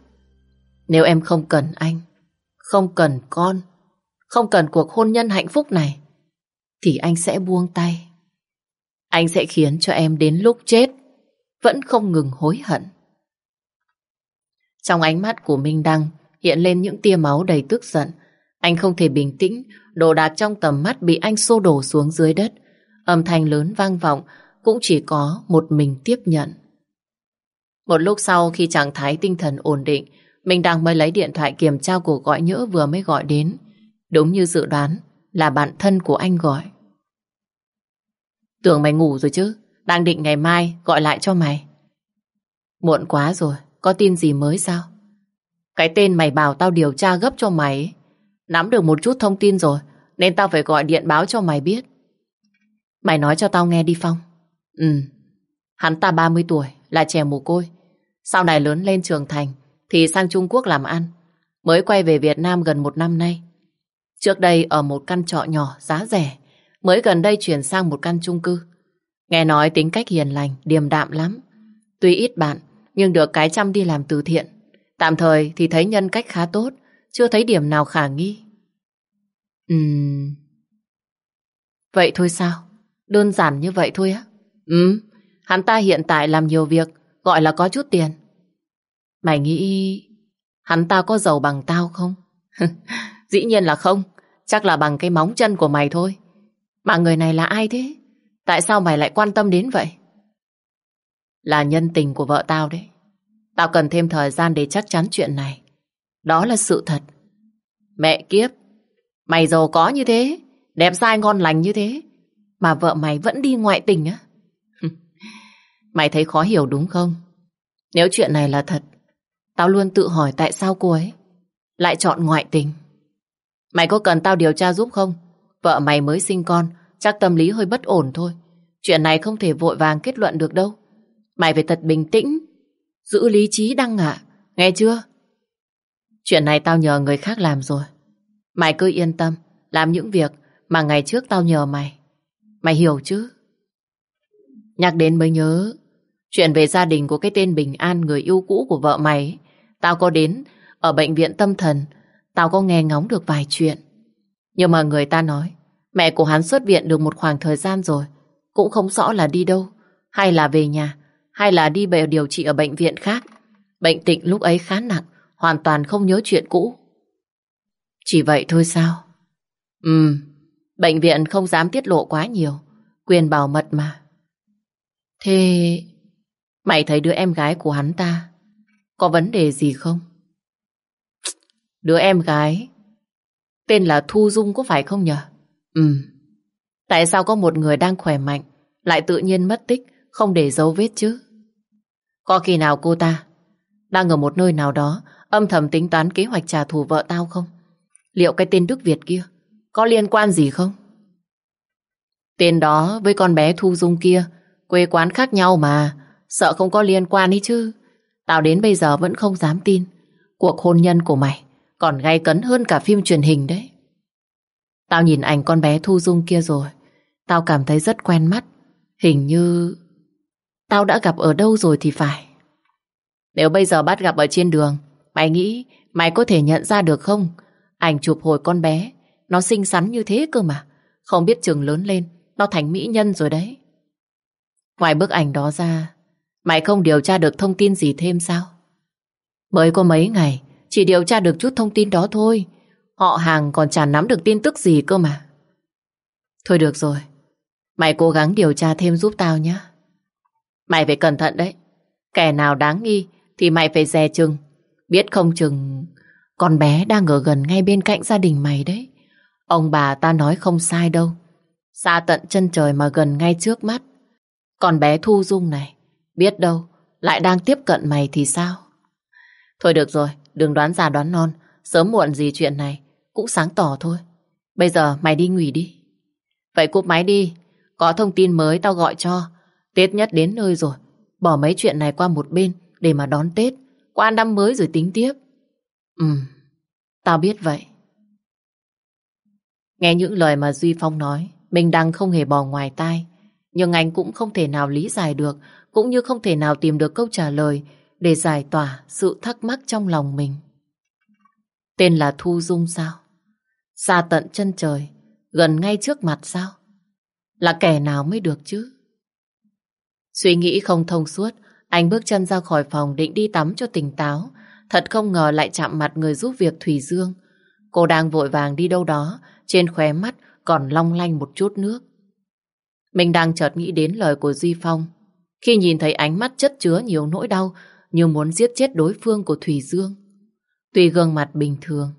Nếu em không cần anh, không cần con, không cần cuộc hôn nhân hạnh phúc này, thì anh sẽ buông tay. Anh sẽ khiến cho em đến lúc chết vẫn không ngừng hối hận. Trong ánh mắt của Minh Đăng hiện lên những tia máu đầy tức giận. Anh không thể bình tĩnh, đồ đạc trong tầm mắt bị anh xô đổ xuống dưới đất. Âm thanh lớn vang vọng cũng chỉ có một mình tiếp nhận. Một lúc sau khi trạng thái tinh thần ổn định, mình đang mới lấy điện thoại kiểm tra cuộc gọi nhỡ vừa mới gọi đến. Đúng như dự đoán, là bạn thân của anh gọi. Tưởng mày ngủ rồi chứ, đang định ngày mai gọi lại cho mày. Muộn quá rồi, có tin gì mới sao? Cái tên mày bảo tao điều tra gấp cho mày Nắm được một chút thông tin rồi Nên tao phải gọi điện báo cho mày biết Mày nói cho tao nghe đi Phong Ừ Hắn ta 30 tuổi là trẻ mồ côi Sau này lớn lên trưởng thành thì sang Trung Quốc làm ăn Mới quay về Việt Nam gần một năm nay Trước đây ở một căn trọ nhỏ giá rẻ Mới gần đây chuyển sang một căn chung cư Nghe nói tính cách hiền lành Điềm đạm lắm Tuy ít bạn nhưng được cái chăm đi làm từ thiện. Tạm thời thì thấy nhân cách khá tốt, chưa thấy điểm nào khả nghi. Ừm... Vậy thôi sao? Đơn giản như vậy thôi á? Ừ, hắn ta hiện tại làm nhiều việc, gọi là có chút tiền. Mày nghĩ hắn ta có giàu bằng tao không? Dĩ nhiên là không, chắc là bằng cái móng chân của mày thôi. Mà người này là ai thế? Tại sao mày lại quan tâm đến vậy? Là nhân tình của vợ tao đấy. Tao cần thêm thời gian để chắc chắn chuyện này. Đó là sự thật. Mẹ kiếp, mày giàu có như thế, đẹp dai ngon lành như thế, mà vợ mày vẫn đi ngoại tình á. mày thấy khó hiểu đúng không? Nếu chuyện này là thật, tao luôn tự hỏi tại sao cô ấy lại chọn ngoại tình. Mày có cần tao điều tra giúp không? Vợ mày mới sinh con, chắc tâm lý hơi bất ổn thôi. Chuyện này không thể vội vàng kết luận được đâu. Mày phải thật bình tĩnh, giữ lý trí đăng ạ, nghe chưa? Chuyện này tao nhờ người khác làm rồi. Mày cứ yên tâm, làm những việc mà ngày trước tao nhờ mày. Mày hiểu chứ? Nhắc đến mới nhớ, chuyện về gia đình của cái tên Bình An người yêu cũ của vợ mày, tao có đến ở bệnh viện tâm thần, tao có nghe ngóng được vài chuyện. Nhưng mà người ta nói, mẹ của hắn xuất viện được một khoảng thời gian rồi, cũng không rõ là đi đâu, hay là về nhà, hay là đi về điều trị ở bệnh viện khác. Bệnh tịnh lúc ấy khá nặng, hoàn toàn không nhớ chuyện cũ. Chỉ vậy thôi sao? Ừm, bệnh viện không dám tiết lộ quá nhiều, quyền bảo mật mà. Thế mày thấy đứa em gái của hắn ta có vấn đề gì không? Đứa em gái tên là Thu Dung có phải không nhở? Ừ. Tại sao có một người đang khỏe mạnh lại tự nhiên mất tích không để dấu vết chứ. Có khi nào cô ta đang ở một nơi nào đó âm thầm tính toán kế hoạch trả thù vợ tao không? Liệu cái tên Đức Việt kia có liên quan gì không? Tên đó với con bé Thu Dung kia, quê quán khác nhau mà, sợ không có liên quan ấy chứ. Tao đến bây giờ vẫn không dám tin. Cuộc hôn nhân của mày còn gay cấn hơn cả phim truyền hình đấy. Tao nhìn ảnh con bé Thu Dung kia rồi. Tao cảm thấy rất quen mắt. Hình như... Tao đã gặp ở đâu rồi thì phải. Nếu bây giờ bắt gặp ở trên đường, mày nghĩ mày có thể nhận ra được không? Ảnh chụp hồi con bé, nó xinh xắn như thế cơ mà. Không biết trường lớn lên, nó thành mỹ nhân rồi đấy. Ngoài bức ảnh đó ra, mày không điều tra được thông tin gì thêm sao? Mới có mấy ngày, chỉ điều tra được chút thông tin đó thôi. Họ hàng còn chả nắm được tin tức gì cơ mà. Thôi được rồi, mày cố gắng điều tra thêm giúp tao nhé. Mày phải cẩn thận đấy. Kẻ nào đáng nghi thì mày phải dè chừng. Biết không chừng con bé đang ở gần ngay bên cạnh gia đình mày đấy. Ông bà ta nói không sai đâu. Xa tận chân trời mà gần ngay trước mắt. con bé Thu Dung này, biết đâu, lại đang tiếp cận mày thì sao? Thôi được rồi, đừng đoán già đoán non. Sớm muộn gì chuyện này, cũng sáng tỏ thôi. Bây giờ mày đi nghỉ đi. Vậy cúp máy đi, có thông tin mới tao gọi cho. Tết nhất đến nơi rồi, bỏ mấy chuyện này qua một bên để mà đón Tết. Qua năm mới rồi tính tiếp. Ừ, tao biết vậy. Nghe những lời mà Duy Phong nói, mình đang không hề bỏ ngoài tai. Nhưng anh cũng không thể nào lý giải được, cũng như không thể nào tìm được câu trả lời để giải tỏa sự thắc mắc trong lòng mình. Tên là Thu Dung sao? Xa tận chân trời, gần ngay trước mặt sao? Là kẻ nào mới được chứ? Suy nghĩ không thông suốt, anh bước chân ra khỏi phòng định đi tắm cho tỉnh táo. Thật không ngờ lại chạm mặt người giúp việc Thủy Dương. Cô đang vội vàng đi đâu đó, trên khóe mắt còn long lanh một chút nước. Mình đang chợt nghĩ đến lời của Duy Phong. Khi nhìn thấy ánh mắt chất chứa nhiều nỗi đau như muốn giết chết đối phương của Thủy Dương. Tuy gương mặt bình thường,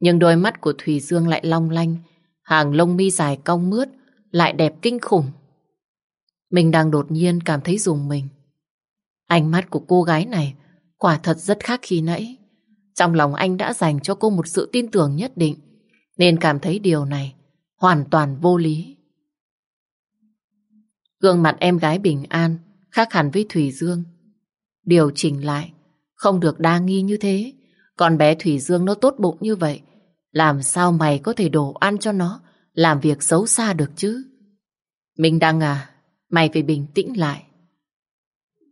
nhưng đôi mắt của Thủy Dương lại long lanh, hàng lông mi dài cong mướt, lại đẹp kinh khủng. Mình đang đột nhiên cảm thấy dùng mình. Ánh mắt của cô gái này quả thật rất khác khi nãy. Trong lòng anh đã dành cho cô một sự tin tưởng nhất định, nên cảm thấy điều này hoàn toàn vô lý. Gương mặt em gái bình an, khác hẳn với Thủy Dương. Điều chỉnh lại, không được đa nghi như thế. Còn bé Thủy Dương nó tốt bụng như vậy, làm sao mày có thể đổ ăn cho nó, làm việc xấu xa được chứ? mình đang à, mày phải bình tĩnh lại.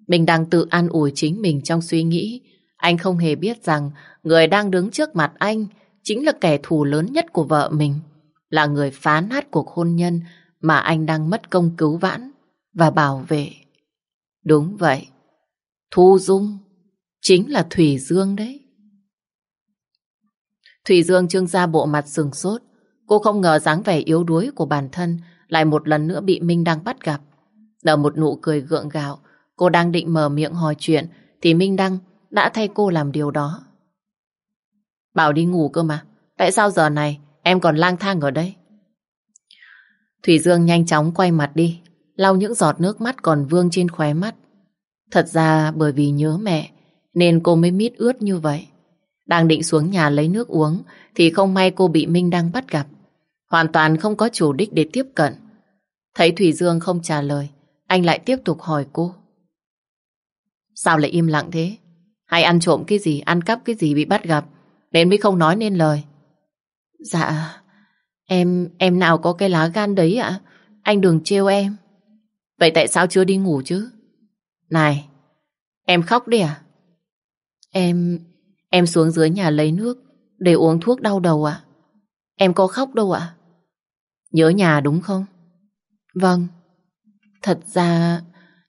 Mình đang tự an ủi chính mình trong suy nghĩ. Anh không hề biết rằng người đang đứng trước mặt anh chính là kẻ thù lớn nhất của vợ mình. Là người phá nát cuộc hôn nhân mà anh đang mất công cứu vãn và bảo vệ. Đúng vậy. Thu Dung chính là Thủy Dương đấy. Thủy Dương trưng ra bộ mặt sừng sốt. Cô không ngờ dáng vẻ yếu đuối của bản thân lại một lần nữa bị Minh Đăng bắt gặp. Nở một nụ cười gượng gạo, cô đang định mở miệng hỏi chuyện thì Minh Đăng đã thay cô làm điều đó. Bảo đi ngủ cơ mà, tại sao giờ này em còn lang thang ở đây? Thủy Dương nhanh chóng quay mặt đi, lau những giọt nước mắt còn vương trên khóe mắt. Thật ra bởi vì nhớ mẹ nên cô mới mít ướt như vậy. Đang định xuống nhà lấy nước uống thì không may cô bị Minh đang bắt gặp. Hoàn toàn không có chủ đích để tiếp cận. Thấy Thủy Dương không trả lời, anh lại tiếp tục hỏi cô. Sao lại im lặng thế? Hay ăn trộm cái gì, ăn cắp cái gì bị bắt gặp, nên mới không nói nên lời. Dạ, em, em nào có cái lá gan đấy ạ? Anh đừng trêu em. Vậy tại sao chưa đi ngủ chứ? Này, em khóc đi à? Em, em xuống dưới nhà lấy nước để uống thuốc đau đầu ạ. Em có khóc đâu ạ. Nhớ nhà đúng không? Vâng. Thật ra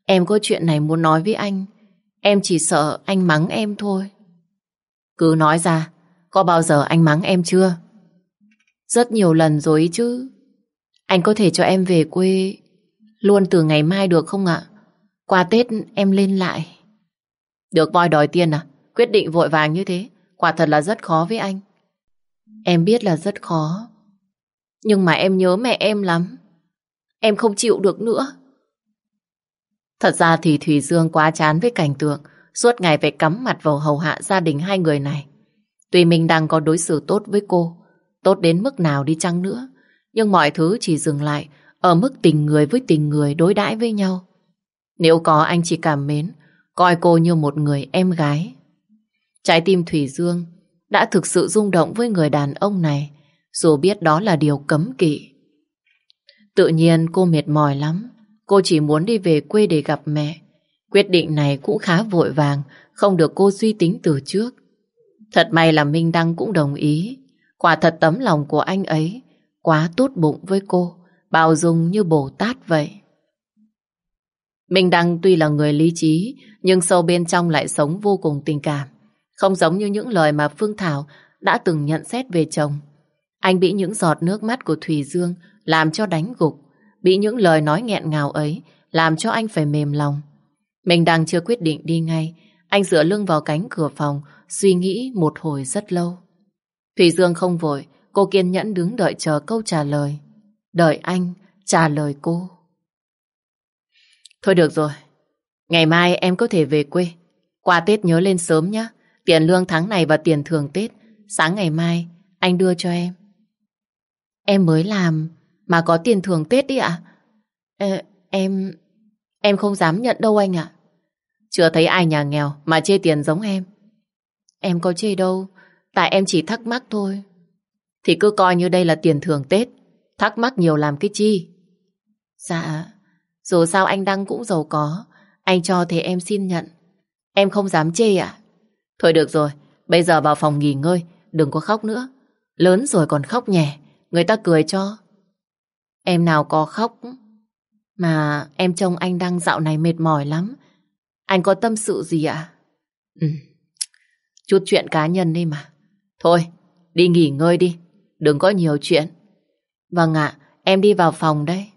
em có chuyện này muốn nói với anh. Em chỉ sợ anh mắng em thôi. Cứ nói ra, có bao giờ anh mắng em chưa? Rất nhiều lần rồi chứ. Anh có thể cho em về quê luôn từ ngày mai được không ạ? Qua Tết em lên lại. Được voi đòi tiền à? Quyết định vội vàng như thế, quả thật là rất khó với anh. Em biết là rất khó. Nhưng mà em nhớ mẹ em lắm. Em không chịu được nữa. Thật ra thì Thủy Dương quá chán với cảnh tượng suốt ngày phải cắm mặt vào hầu hạ gia đình hai người này. Tuy mình đang có đối xử tốt với cô, tốt đến mức nào đi chăng nữa, nhưng mọi thứ chỉ dừng lại ở mức tình người với tình người đối đãi với nhau. Nếu có anh chỉ cảm mến, coi cô như một người em gái. Trái tim Thủy Dương đã thực sự rung động với người đàn ông này, dù biết đó là điều cấm kỵ. Tự nhiên cô mệt mỏi lắm, cô chỉ muốn đi về quê để gặp mẹ. Quyết định này cũng khá vội vàng, không được cô suy tính từ trước. Thật may là Minh Đăng cũng đồng ý. Quả thật tấm lòng của anh ấy quá tốt bụng với cô, bao dung như Bồ Tát vậy. Minh Đăng tuy là người lý trí, nhưng sâu bên trong lại sống vô cùng tình cảm. Không giống như những lời mà Phương Thảo đã từng nhận xét về chồng. Anh bị những giọt nước mắt của Thùy Dương làm cho đánh gục, bị những lời nói nghẹn ngào ấy làm cho anh phải mềm lòng. Mình đang chưa quyết định đi ngay, anh dựa lưng vào cánh cửa phòng, suy nghĩ một hồi rất lâu. Thùy Dương không vội, cô kiên nhẫn đứng đợi chờ câu trả lời. Đợi anh trả lời cô. Thôi được rồi, ngày mai em có thể về quê. Qua Tết nhớ lên sớm nhé. Tiền lương tháng này và tiền thường Tết, sáng ngày mai anh đưa cho em. Em mới làm mà có tiền thường Tết đi ạ. À? em... em không dám nhận đâu anh ạ. Chưa thấy ai nhà nghèo mà chê tiền giống em. Em có chê đâu, tại em chỉ thắc mắc thôi. Thì cứ coi như đây là tiền thường Tết, thắc mắc nhiều làm cái chi. Dạ, dù sao anh Đăng cũng giàu có, anh cho thì em xin nhận. Em không dám chê ạ. Thôi được rồi, bây giờ vào phòng nghỉ ngơi, đừng có khóc nữa. Lớn rồi còn khóc nhẹ, người ta cười cho. Em nào có khóc, mà em trông anh Đăng dạo này mệt mỏi lắm. Anh có tâm sự gì ạ? Ừ, chút chuyện cá nhân đi mà. Thôi, đi nghỉ ngơi đi, đừng có nhiều chuyện. Vâng ạ, em đi vào phòng đây.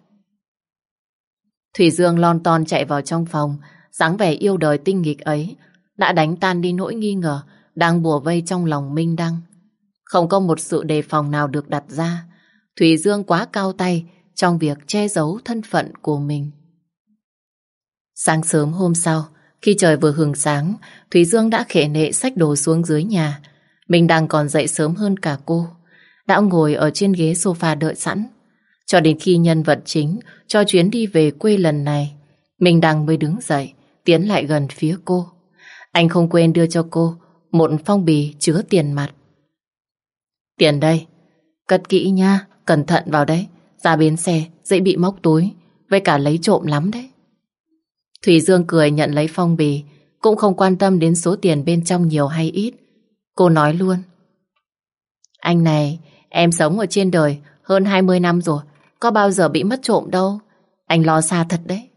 Thủy Dương lon ton chạy vào trong phòng, dáng vẻ yêu đời tinh nghịch ấy, đã đánh tan đi nỗi nghi ngờ đang bùa vây trong lòng Minh Đăng. Không có một sự đề phòng nào được đặt ra. Thủy Dương quá cao tay trong việc che giấu thân phận của mình. Sáng sớm hôm sau, khi trời vừa hừng sáng, Thủy Dương đã khệ nệ sách đồ xuống dưới nhà. Minh Đăng còn dậy sớm hơn cả cô. Đã ngồi ở trên ghế sofa đợi sẵn. Cho đến khi nhân vật chính cho chuyến đi về quê lần này, mình đang mới đứng dậy, tiến lại gần phía cô. Anh không quên đưa cho cô một phong bì chứa tiền mặt. Tiền đây, cất kỹ nha, cẩn thận vào đấy. Ra bến xe, dễ bị móc túi, với cả lấy trộm lắm đấy. Thủy Dương cười nhận lấy phong bì, cũng không quan tâm đến số tiền bên trong nhiều hay ít. Cô nói luôn. Anh này, em sống ở trên đời hơn 20 năm rồi, có bao giờ bị mất trộm đâu. Anh lo xa thật đấy.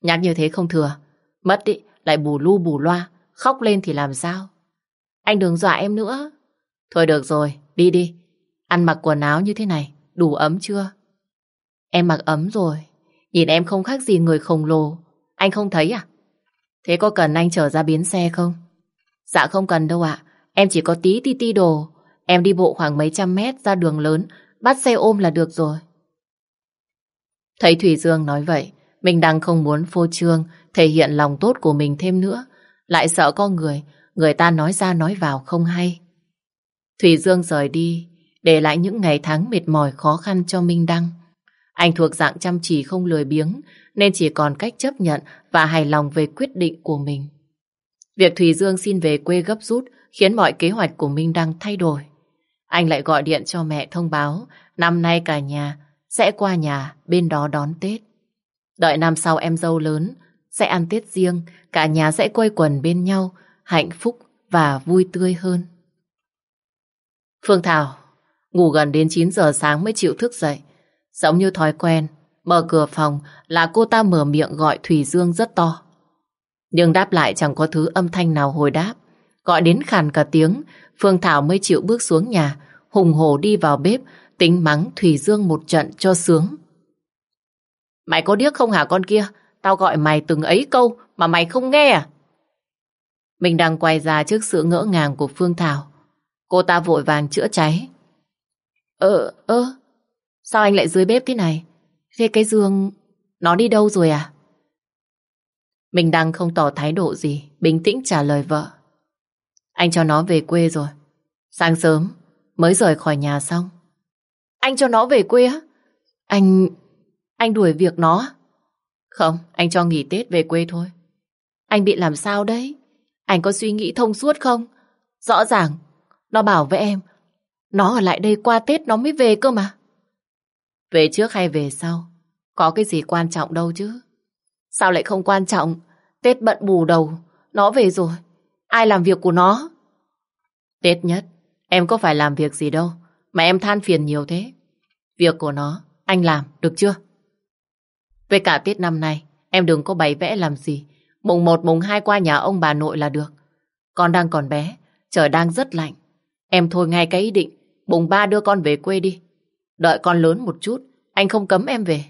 Nhắc như thế không thừa, mất đi, lại bù lu bù loa, khóc lên thì làm sao? Anh đừng dọa em nữa. Thôi được rồi, đi đi. Ăn mặc quần áo như thế này, đủ ấm chưa? Em mặc ấm rồi. Nhìn em không khác gì người khổng lồ. Anh không thấy à? Thế có cần anh trở ra biến xe không? Dạ không cần đâu ạ. Em chỉ có tí ti ti đồ. Em đi bộ khoảng mấy trăm mét ra đường lớn, bắt xe ôm là được rồi. Thấy Thủy Dương nói vậy, mình đang không muốn phô trương, thể hiện lòng tốt của mình thêm nữa. Lại sợ con người, người ta nói ra nói vào không hay. Thủy Dương rời đi, để lại những ngày tháng mệt mỏi khó khăn cho Minh Đăng. Anh thuộc dạng chăm chỉ không lười biếng, nên chỉ còn cách chấp nhận và hài lòng về quyết định của mình. Việc Thủy Dương xin về quê gấp rút khiến mọi kế hoạch của Minh Đăng thay đổi. Anh lại gọi điện cho mẹ thông báo năm nay cả nhà sẽ qua nhà bên đó đón Tết. Đợi năm sau em dâu lớn sẽ ăn Tết riêng, cả nhà sẽ quây quần bên nhau, hạnh phúc và vui tươi hơn. Phương Thảo ngủ gần đến 9 giờ sáng mới chịu thức dậy. Giống như thói quen, mở cửa phòng là cô ta mở miệng gọi Thủy Dương rất to. Nhưng đáp lại chẳng có thứ âm thanh nào hồi đáp. Gọi đến khàn cả tiếng, Phương Thảo mới chịu bước xuống nhà, hùng hổ đi vào bếp, tính mắng Thủy Dương một trận cho sướng. Mày có điếc không hả con kia? Tao gọi mày từng ấy câu mà mày không nghe à? Mình đang quay ra trước sự ngỡ ngàng của Phương Thảo. Cô ta vội vàng chữa cháy. Ờ, ơ, sao anh lại dưới bếp thế này? Thế cái giường, nó đi đâu rồi à? Mình đang không tỏ thái độ gì, bình tĩnh trả lời vợ. Anh cho nó về quê rồi. Sáng sớm, mới rời khỏi nhà xong. Anh cho nó về quê á? Anh... Anh đuổi việc nó. Không, anh cho nghỉ Tết về quê thôi. Anh bị làm sao đấy? Anh có suy nghĩ thông suốt không? Rõ ràng, nó bảo với em, nó ở lại đây qua Tết nó mới về cơ mà. Về trước hay về sau? Có cái gì quan trọng đâu chứ. Sao lại không quan trọng? Tết bận bù đầu, nó về rồi. Ai làm việc của nó? Tết nhất, em có phải làm việc gì đâu, mà em than phiền nhiều thế. Việc của nó, anh làm, được chưa? Về cả Tết năm nay, em đừng có bày vẽ làm gì. Mùng 1, mùng 2 qua nhà ông bà nội là được. Con đang còn bé, trời đang rất lạnh. Em thôi ngay cái ý định, mùng 3 đưa con về quê đi. Đợi con lớn một chút, anh không cấm em về.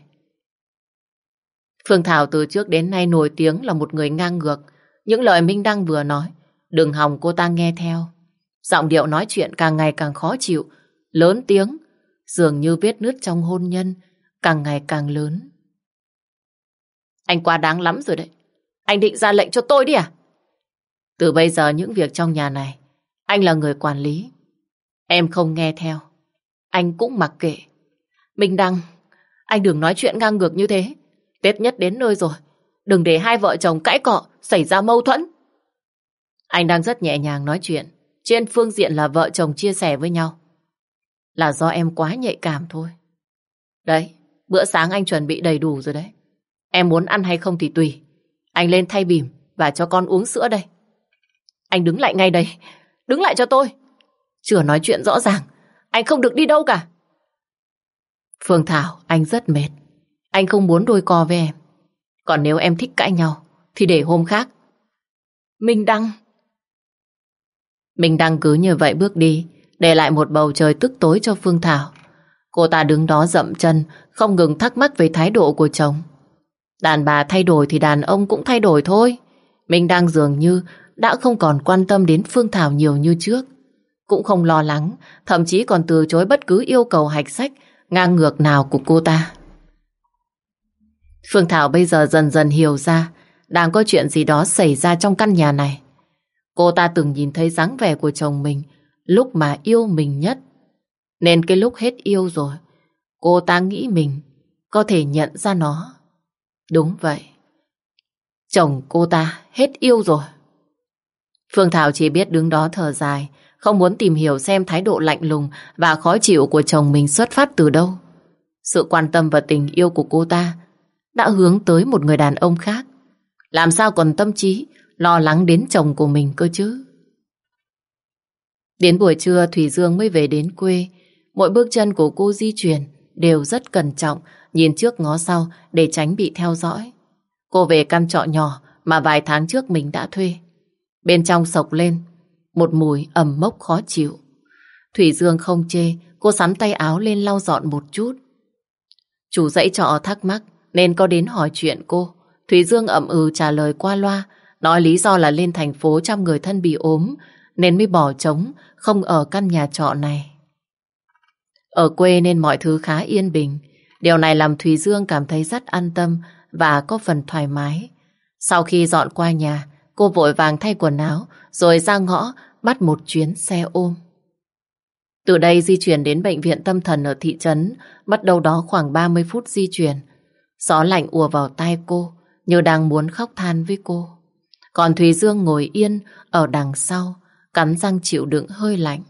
Phương Thảo từ trước đến nay nổi tiếng là một người ngang ngược. Những lời Minh Đăng vừa nói, đừng hòng cô ta nghe theo. Giọng điệu nói chuyện càng ngày càng khó chịu, lớn tiếng, dường như vết nứt trong hôn nhân, càng ngày càng lớn. Anh quá đáng lắm rồi đấy. Anh định ra lệnh cho tôi đi à? Từ bây giờ những việc trong nhà này, anh là người quản lý. Em không nghe theo. Anh cũng mặc kệ. Minh Đăng, anh đừng nói chuyện ngang ngược như thế. Tết nhất đến nơi rồi. Đừng để hai vợ chồng cãi cọ, xảy ra mâu thuẫn. Anh đang rất nhẹ nhàng nói chuyện. Trên phương diện là vợ chồng chia sẻ với nhau. Là do em quá nhạy cảm thôi. Đấy, bữa sáng anh chuẩn bị đầy đủ rồi đấy. Em muốn ăn hay không thì tùy. Anh lên thay bìm và cho con uống sữa đây. Anh đứng lại ngay đây. Đứng lại cho tôi. Chưa nói chuyện rõ ràng. Anh không được đi đâu cả. Phương Thảo, anh rất mệt. Anh không muốn đôi co với em. Còn nếu em thích cãi nhau, thì để hôm khác. Minh Đăng mình đang cứ như vậy bước đi, để lại một bầu trời tức tối cho Phương Thảo. Cô ta đứng đó dậm chân, không ngừng thắc mắc về thái độ của chồng. Đàn bà thay đổi thì đàn ông cũng thay đổi thôi. Mình đang dường như đã không còn quan tâm đến Phương Thảo nhiều như trước. Cũng không lo lắng, thậm chí còn từ chối bất cứ yêu cầu hạch sách ngang ngược nào của cô ta. Phương Thảo bây giờ dần dần hiểu ra đang có chuyện gì đó xảy ra trong căn nhà này. Cô ta từng nhìn thấy dáng vẻ của chồng mình lúc mà yêu mình nhất. Nên cái lúc hết yêu rồi, cô ta nghĩ mình có thể nhận ra nó. Đúng vậy. Chồng cô ta hết yêu rồi. Phương Thảo chỉ biết đứng đó thở dài, không muốn tìm hiểu xem thái độ lạnh lùng và khó chịu của chồng mình xuất phát từ đâu. Sự quan tâm và tình yêu của cô ta đã hướng tới một người đàn ông khác. Làm sao còn tâm trí lo lắng đến chồng của mình cơ chứ? Đến buổi trưa Thủy Dương mới về đến quê. Mỗi bước chân của cô di chuyển đều rất cẩn trọng, nhìn trước ngó sau để tránh bị theo dõi. Cô về căn trọ nhỏ mà vài tháng trước mình đã thuê. Bên trong sộc lên một mùi ẩm mốc khó chịu. Thủy Dương không chê, cô sắn tay áo lên lau dọn một chút. Chủ dãy trọ thắc mắc nên có đến hỏi chuyện cô. Thủy Dương ậm ừ trả lời qua loa, nói lý do là lên thành phố chăm người thân bị ốm nên mới bỏ trống, không ở căn nhà trọ này. Ở quê nên mọi thứ khá yên bình. Điều này làm Thùy Dương cảm thấy rất an tâm và có phần thoải mái. Sau khi dọn qua nhà, cô vội vàng thay quần áo rồi ra ngõ bắt một chuyến xe ôm. Từ đây di chuyển đến bệnh viện tâm thần ở thị trấn, mất đâu đó khoảng 30 phút di chuyển. Gió lạnh ùa vào tai cô, như đang muốn khóc than với cô. Còn Thùy Dương ngồi yên ở đằng sau, cắn răng chịu đựng hơi lạnh.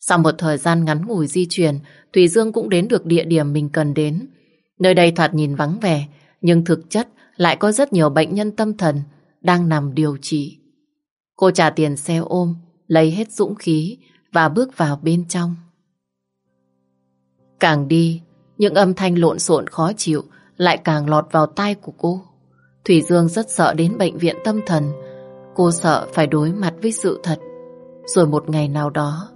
Sau một thời gian ngắn ngủi di chuyển, Thùy Dương cũng đến được địa điểm mình cần đến. Nơi đây thoạt nhìn vắng vẻ, nhưng thực chất lại có rất nhiều bệnh nhân tâm thần đang nằm điều trị. Cô trả tiền xe ôm, lấy hết dũng khí và bước vào bên trong. Càng đi, những âm thanh lộn xộn khó chịu lại càng lọt vào tai của cô. Thủy Dương rất sợ đến bệnh viện tâm thần. Cô sợ phải đối mặt với sự thật. Rồi một ngày nào đó,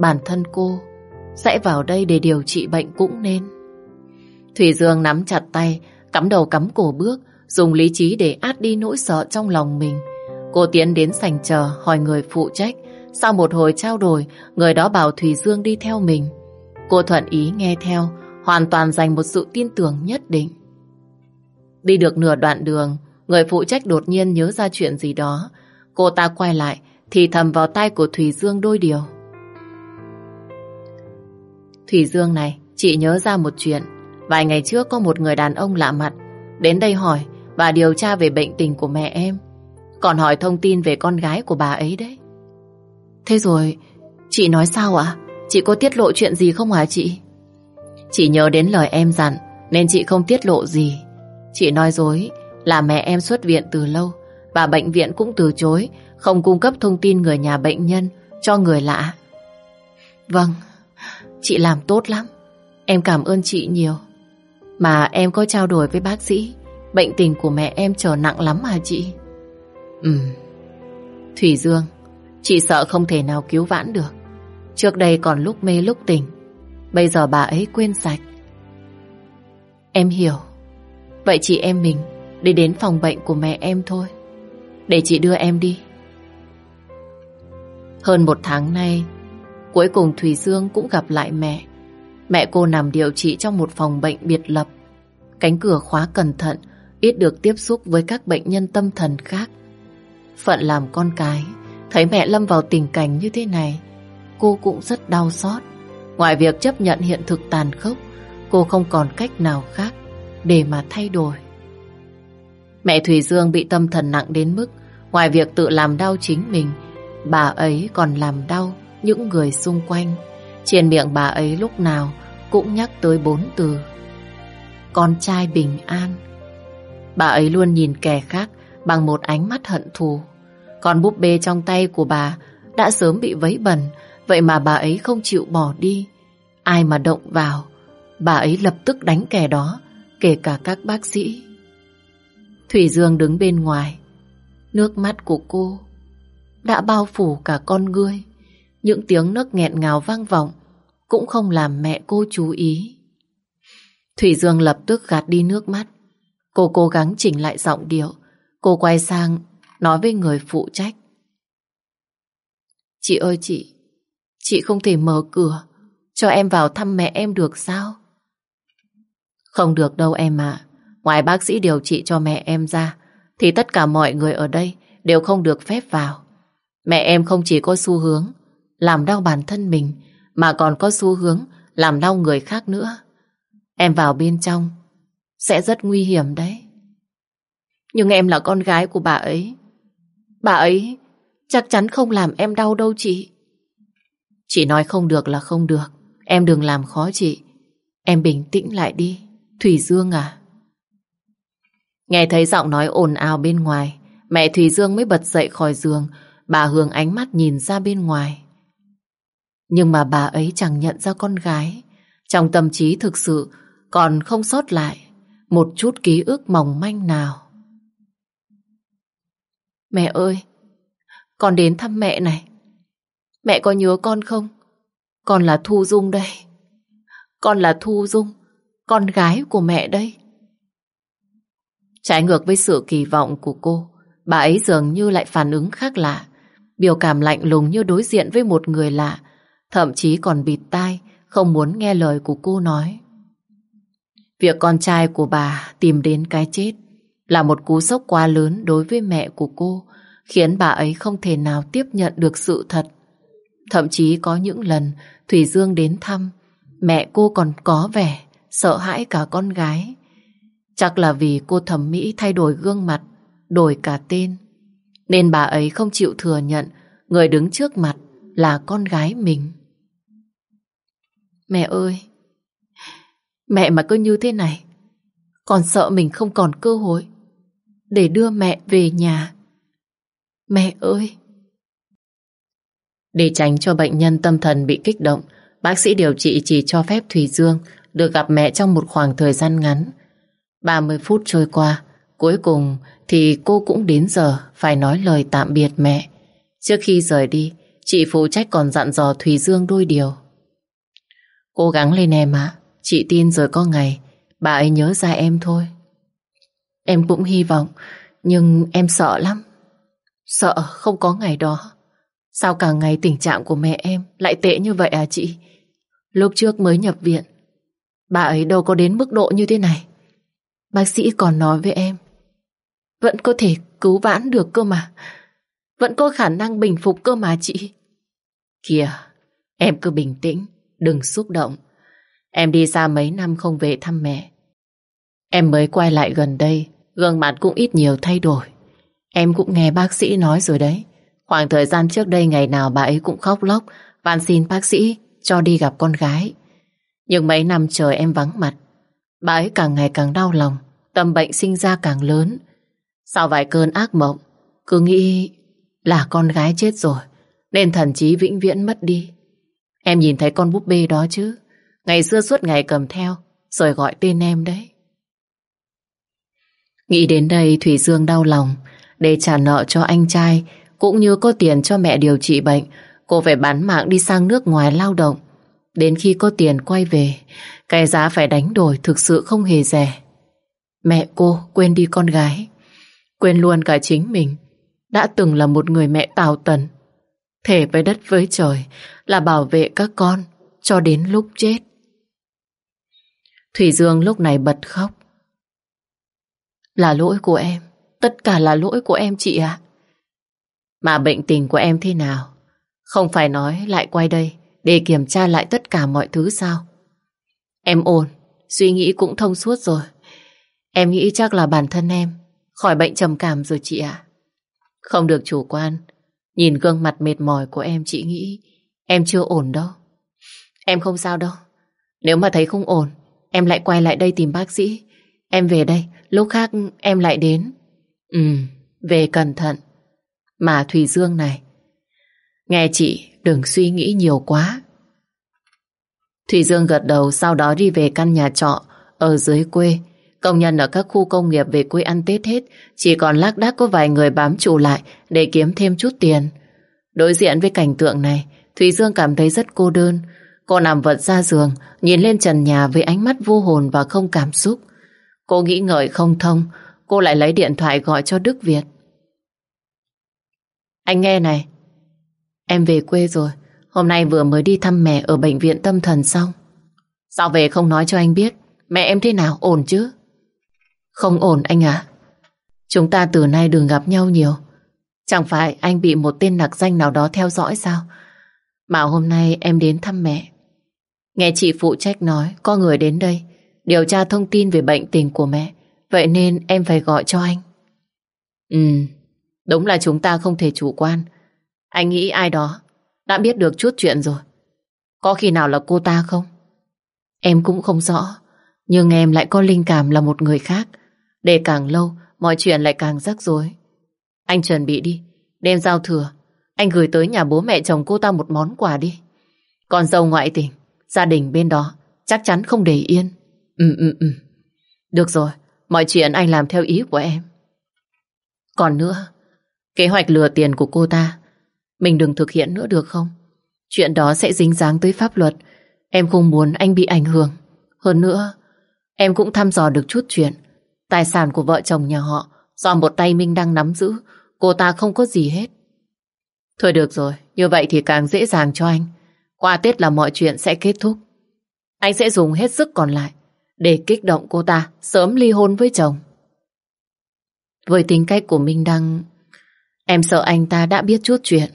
bản thân cô sẽ vào đây để điều trị bệnh cũng nên. Thủy Dương nắm chặt tay, cắm đầu cắm cổ bước, dùng lý trí để át đi nỗi sợ trong lòng mình. Cô tiến đến sành chờ hỏi người phụ trách. Sau một hồi trao đổi, người đó bảo Thủy Dương đi theo mình. Cô thuận ý nghe theo, hoàn toàn dành một sự tin tưởng nhất định. Đi được nửa đoạn đường, người phụ trách đột nhiên nhớ ra chuyện gì đó. Cô ta quay lại, thì thầm vào tay của Thủy Dương đôi điều. Thủy Dương này, chị nhớ ra một chuyện. Vài ngày trước có một người đàn ông lạ mặt đến đây hỏi và điều tra về bệnh tình của mẹ em. Còn hỏi thông tin về con gái của bà ấy đấy. Thế rồi, chị nói sao ạ? Chị có tiết lộ chuyện gì không hả chị? Chị nhớ đến lời em dặn nên chị không tiết lộ gì. Chị nói dối là mẹ em xuất viện từ lâu và bệnh viện cũng từ chối không cung cấp thông tin người nhà bệnh nhân cho người lạ. Vâng, chị làm tốt lắm. Em cảm ơn chị nhiều. Mà em có trao đổi với bác sĩ bệnh tình của mẹ em trở nặng lắm hả chị? Ừ. Thủy Dương, chị sợ không thể nào cứu vãn được. Trước đây còn lúc mê lúc tỉnh, bây giờ bà ấy quên sạch. Em hiểu. Vậy chị em mình đi đến phòng bệnh của mẹ em thôi. Để chị đưa em đi. Hơn một tháng nay, cuối cùng thùy Dương cũng gặp lại mẹ. Mẹ cô nằm điều trị trong một phòng bệnh biệt lập. Cánh cửa khóa cẩn thận, ít được tiếp xúc với các bệnh nhân tâm thần khác. Phận làm con cái, thấy mẹ lâm vào tình cảnh như thế này, cô cũng rất đau xót. Ngoài việc chấp nhận hiện thực tàn khốc, cô không còn cách nào khác để mà thay đổi. Mẹ Thủy Dương bị tâm thần nặng đến mức ngoài việc tự làm đau chính mình, bà ấy còn làm đau những người xung quanh. Trên miệng bà ấy lúc nào cũng nhắc tới bốn từ. Con trai bình an. Bà ấy luôn nhìn kẻ khác bằng một ánh mắt hận thù. Con búp bê trong tay của bà đã sớm bị vấy bẩn, vậy mà bà ấy không chịu bỏ đi. Ai mà động vào, bà ấy lập tức đánh kẻ đó, kể cả các bác sĩ. Thủy Dương đứng bên ngoài, nước mắt của cô đã bao phủ cả con ngươi. Những tiếng nước nghẹn ngào vang vọng cũng không làm mẹ cô chú ý. Thủy Dương lập tức gạt đi nước mắt. Cô cố gắng chỉnh lại giọng điệu. Cô quay sang nói với người phụ trách. Chị ơi chị, chị không thể mở cửa cho em vào thăm mẹ em được sao? Không được đâu em ạ. Ngoài bác sĩ điều trị cho mẹ em ra, thì tất cả mọi người ở đây đều không được phép vào. Mẹ em không chỉ có xu hướng làm đau bản thân mình, mà còn có xu hướng làm đau người khác nữa. Em vào bên trong sẽ rất nguy hiểm đấy. Nhưng em là con gái của bà ấy. Bà ấy chắc chắn không làm em đau đâu chị. Chị nói không được là không được. Em đừng làm khó chị. Em bình tĩnh lại đi. Thủy Dương à? Nghe thấy giọng nói ồn ào bên ngoài, mẹ Thủy Dương mới bật dậy khỏi giường, bà Hương ánh mắt nhìn ra bên ngoài. Nhưng mà bà ấy chẳng nhận ra con gái. Trong tâm trí thực sự còn không sót lại một chút ký ức mỏng manh nào. Mẹ ơi, con đến thăm mẹ này. Mẹ có nhớ con không? Con là Thu Dung đây. Con là Thu Dung, con gái của mẹ đây. Trái ngược với sự kỳ vọng của cô, bà ấy dường như lại phản ứng khác lạ. Biểu cảm lạnh lùng như đối diện với một người lạ, thậm chí còn bịt tai, không muốn nghe lời của cô nói. Việc con trai của bà tìm đến cái chết là một cú sốc quá lớn đối với mẹ của cô, khiến bà ấy không thể nào tiếp nhận được sự thật. Thậm chí có những lần Thủy Dương đến thăm, mẹ cô còn có vẻ sợ hãi cả con gái. Chắc là vì cô thẩm mỹ thay đổi gương mặt, đổi cả tên. Nên bà ấy không chịu thừa nhận người đứng trước mặt là con gái mình. Mẹ ơi, mẹ mà cứ như thế này, còn sợ mình không còn cơ hội để đưa mẹ về nhà. Mẹ ơi! Để tránh cho bệnh nhân tâm thần bị kích động, bác sĩ điều trị chỉ cho phép Thùy Dương được gặp mẹ trong một khoảng thời gian ngắn. 30 phút trôi qua, cuối cùng thì cô cũng đến giờ phải nói lời tạm biệt mẹ. Trước khi rời đi, chị phụ trách còn dặn dò Thùy Dương đôi điều. Cố gắng lên em ạ, chị tin rồi có ngày bà ấy nhớ ra em thôi. Em cũng hy vọng, nhưng em sợ lắm. Sợ không có ngày đó. Sao cả ngày tình trạng của mẹ em lại tệ như vậy à chị? Lúc trước mới nhập viện, bà ấy đâu có đến mức độ như thế này. Bác sĩ còn nói với em, vẫn có thể cứu vãn được cơ mà. Vẫn có khả năng bình phục cơ mà chị. Kìa, em cứ bình tĩnh, đừng xúc động. Em đi xa mấy năm không về thăm mẹ. Em mới quay lại gần đây, gương mặt cũng ít nhiều thay đổi. Em cũng nghe bác sĩ nói rồi đấy. Khoảng thời gian trước đây ngày nào bà ấy cũng khóc lóc, van xin bác sĩ cho đi gặp con gái. Nhưng mấy năm trời em vắng mặt, bà ấy càng ngày càng đau lòng, tâm bệnh sinh ra càng lớn. Sau vài cơn ác mộng, cứ nghĩ là con gái chết rồi, nên thần trí vĩnh viễn mất đi. Em nhìn thấy con búp bê đó chứ, ngày xưa suốt ngày cầm theo, rồi gọi tên em đấy. Nghĩ đến đây Thủy Dương đau lòng, để trả nợ cho anh trai, cũng như có tiền cho mẹ điều trị bệnh, cô phải bán mạng đi sang nước ngoài lao động. Đến khi có tiền quay về, cái giá phải đánh đổi thực sự không hề rẻ. Mẹ cô quên đi con gái, quên luôn cả chính mình, đã từng là một người mẹ tào tần. Thể với đất với trời là bảo vệ các con cho đến lúc chết. Thủy Dương lúc này bật khóc. Là lỗi của em, tất cả là lỗi của em chị ạ. Mà bệnh tình của em thế nào? Không phải nói lại quay đây để kiểm tra lại tất cả mọi thứ sao? Em ổn, suy nghĩ cũng thông suốt rồi. Em nghĩ chắc là bản thân em khỏi bệnh trầm cảm rồi chị ạ. Không được chủ quan. Nhìn gương mặt mệt mỏi của em chị nghĩ em chưa ổn đâu. Em không sao đâu. Nếu mà thấy không ổn, em lại quay lại đây tìm bác sĩ. Em về đây, lúc khác em lại đến. Ừ, về cẩn thận. Mà Thùy Dương này, nghe chị đừng suy nghĩ nhiều quá. Thủy Dương gật đầu sau đó đi về căn nhà trọ ở dưới quê. Công nhân ở các khu công nghiệp về quê ăn Tết hết, chỉ còn lác đác có vài người bám trụ lại để kiếm thêm chút tiền. Đối diện với cảnh tượng này, Thủy Dương cảm thấy rất cô đơn. Cô nằm vật ra giường, nhìn lên trần nhà với ánh mắt vô hồn và không cảm xúc. Cô nghĩ ngợi không thông, cô lại lấy điện thoại gọi cho Đức Việt. Anh nghe này, em về quê rồi, hôm nay vừa mới đi thăm mẹ ở bệnh viện tâm thần xong. Sao về không nói cho anh biết, mẹ em thế nào, ổn chứ? Không ổn anh ạ. Chúng ta từ nay đừng gặp nhau nhiều. Chẳng phải anh bị một tên nặc danh nào đó theo dõi sao? Mà hôm nay em đến thăm mẹ. Nghe chị phụ trách nói có người đến đây điều tra thông tin về bệnh tình của mẹ. Vậy nên em phải gọi cho anh. Ừ, đúng là chúng ta không thể chủ quan. Anh nghĩ ai đó đã biết được chút chuyện rồi. Có khi nào là cô ta không? Em cũng không rõ. Nhưng em lại có linh cảm là một người khác. Để càng lâu, mọi chuyện lại càng rắc rối. Anh chuẩn bị đi. Đêm giao thừa, anh gửi tới nhà bố mẹ chồng cô ta một món quà đi. Còn dâu ngoại tình, gia đình bên đó chắc chắn không để yên. Ừ ừ ừ. Được rồi, mọi chuyện anh làm theo ý của em. Còn nữa, kế hoạch lừa tiền của cô ta, mình đừng thực hiện nữa được không? Chuyện đó sẽ dính dáng tới pháp luật. Em không muốn anh bị ảnh hưởng. Hơn nữa, em cũng thăm dò được chút chuyện. Tài sản của vợ chồng nhà họ do một tay Minh đang nắm giữ, cô ta không có gì hết. Thôi được rồi, như vậy thì càng dễ dàng cho anh. Qua Tết là mọi chuyện sẽ kết thúc. Anh sẽ dùng hết sức còn lại để kích động cô ta sớm ly hôn với chồng. Với tính cách của Minh Đăng, em sợ anh ta đã biết chút chuyện.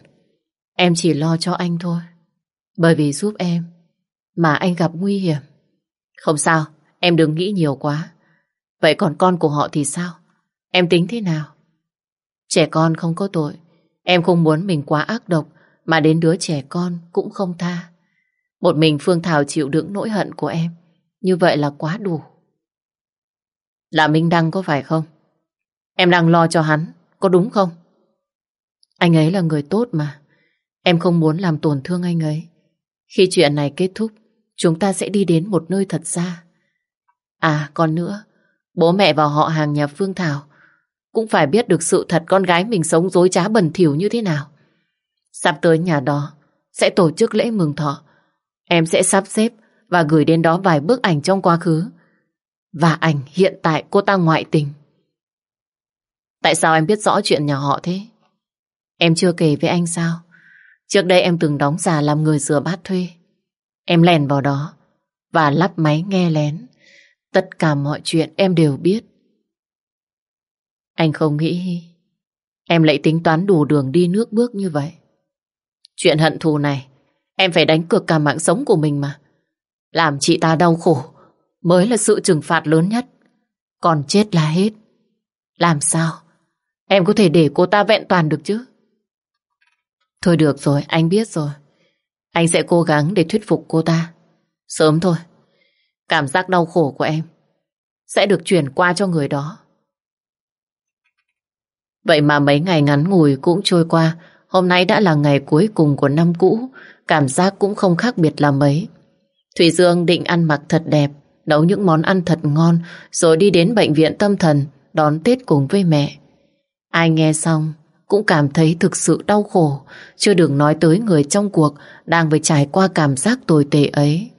Em chỉ lo cho anh thôi. Bởi vì giúp em mà anh gặp nguy hiểm. Không sao, em đừng nghĩ nhiều quá. Vậy còn con của họ thì sao? Em tính thế nào? Trẻ con không có tội. Em không muốn mình quá ác độc mà đến đứa trẻ con cũng không tha. Một mình Phương Thảo chịu đựng nỗi hận của em. Như vậy là quá đủ. Là Minh Đăng có phải không? Em đang lo cho hắn, có đúng không? Anh ấy là người tốt mà. Em không muốn làm tổn thương anh ấy. Khi chuyện này kết thúc, chúng ta sẽ đi đến một nơi thật xa. À, còn nữa, bố mẹ và họ hàng nhà Phương Thảo cũng phải biết được sự thật con gái mình sống dối trá bẩn thỉu như thế nào. Sắp tới nhà đó, sẽ tổ chức lễ mừng thọ. Em sẽ sắp xếp và gửi đến đó vài bức ảnh trong quá khứ. Và ảnh hiện tại cô ta ngoại tình. Tại sao em biết rõ chuyện nhà họ thế? Em chưa kể với anh sao? Trước đây em từng đóng giả làm người rửa bát thuê. Em lèn vào đó và lắp máy nghe lén. Tất cả mọi chuyện em đều biết. Anh không nghĩ em lại tính toán đủ đường đi nước bước như vậy. Chuyện hận thù này, em phải đánh cược cả mạng sống của mình mà. Làm chị ta đau khổ mới là sự trừng phạt lớn nhất. Còn chết là hết. Làm sao? Em có thể để cô ta vẹn toàn được chứ? Thôi được rồi, anh biết rồi. Anh sẽ cố gắng để thuyết phục cô ta. Sớm thôi. Cảm giác đau khổ của em sẽ được chuyển qua cho người đó. Vậy mà mấy ngày ngắn ngủi cũng trôi qua. Hôm nay đã là ngày cuối cùng của năm cũ. Cảm giác cũng không khác biệt là mấy. Thủy Dương định ăn mặc thật đẹp, nấu những món ăn thật ngon, rồi đi đến bệnh viện tâm thần đón Tết cùng với mẹ. Ai nghe xong cũng cảm thấy thực sự đau khổ, chưa đừng nói tới người trong cuộc đang phải trải qua cảm giác tồi tệ ấy.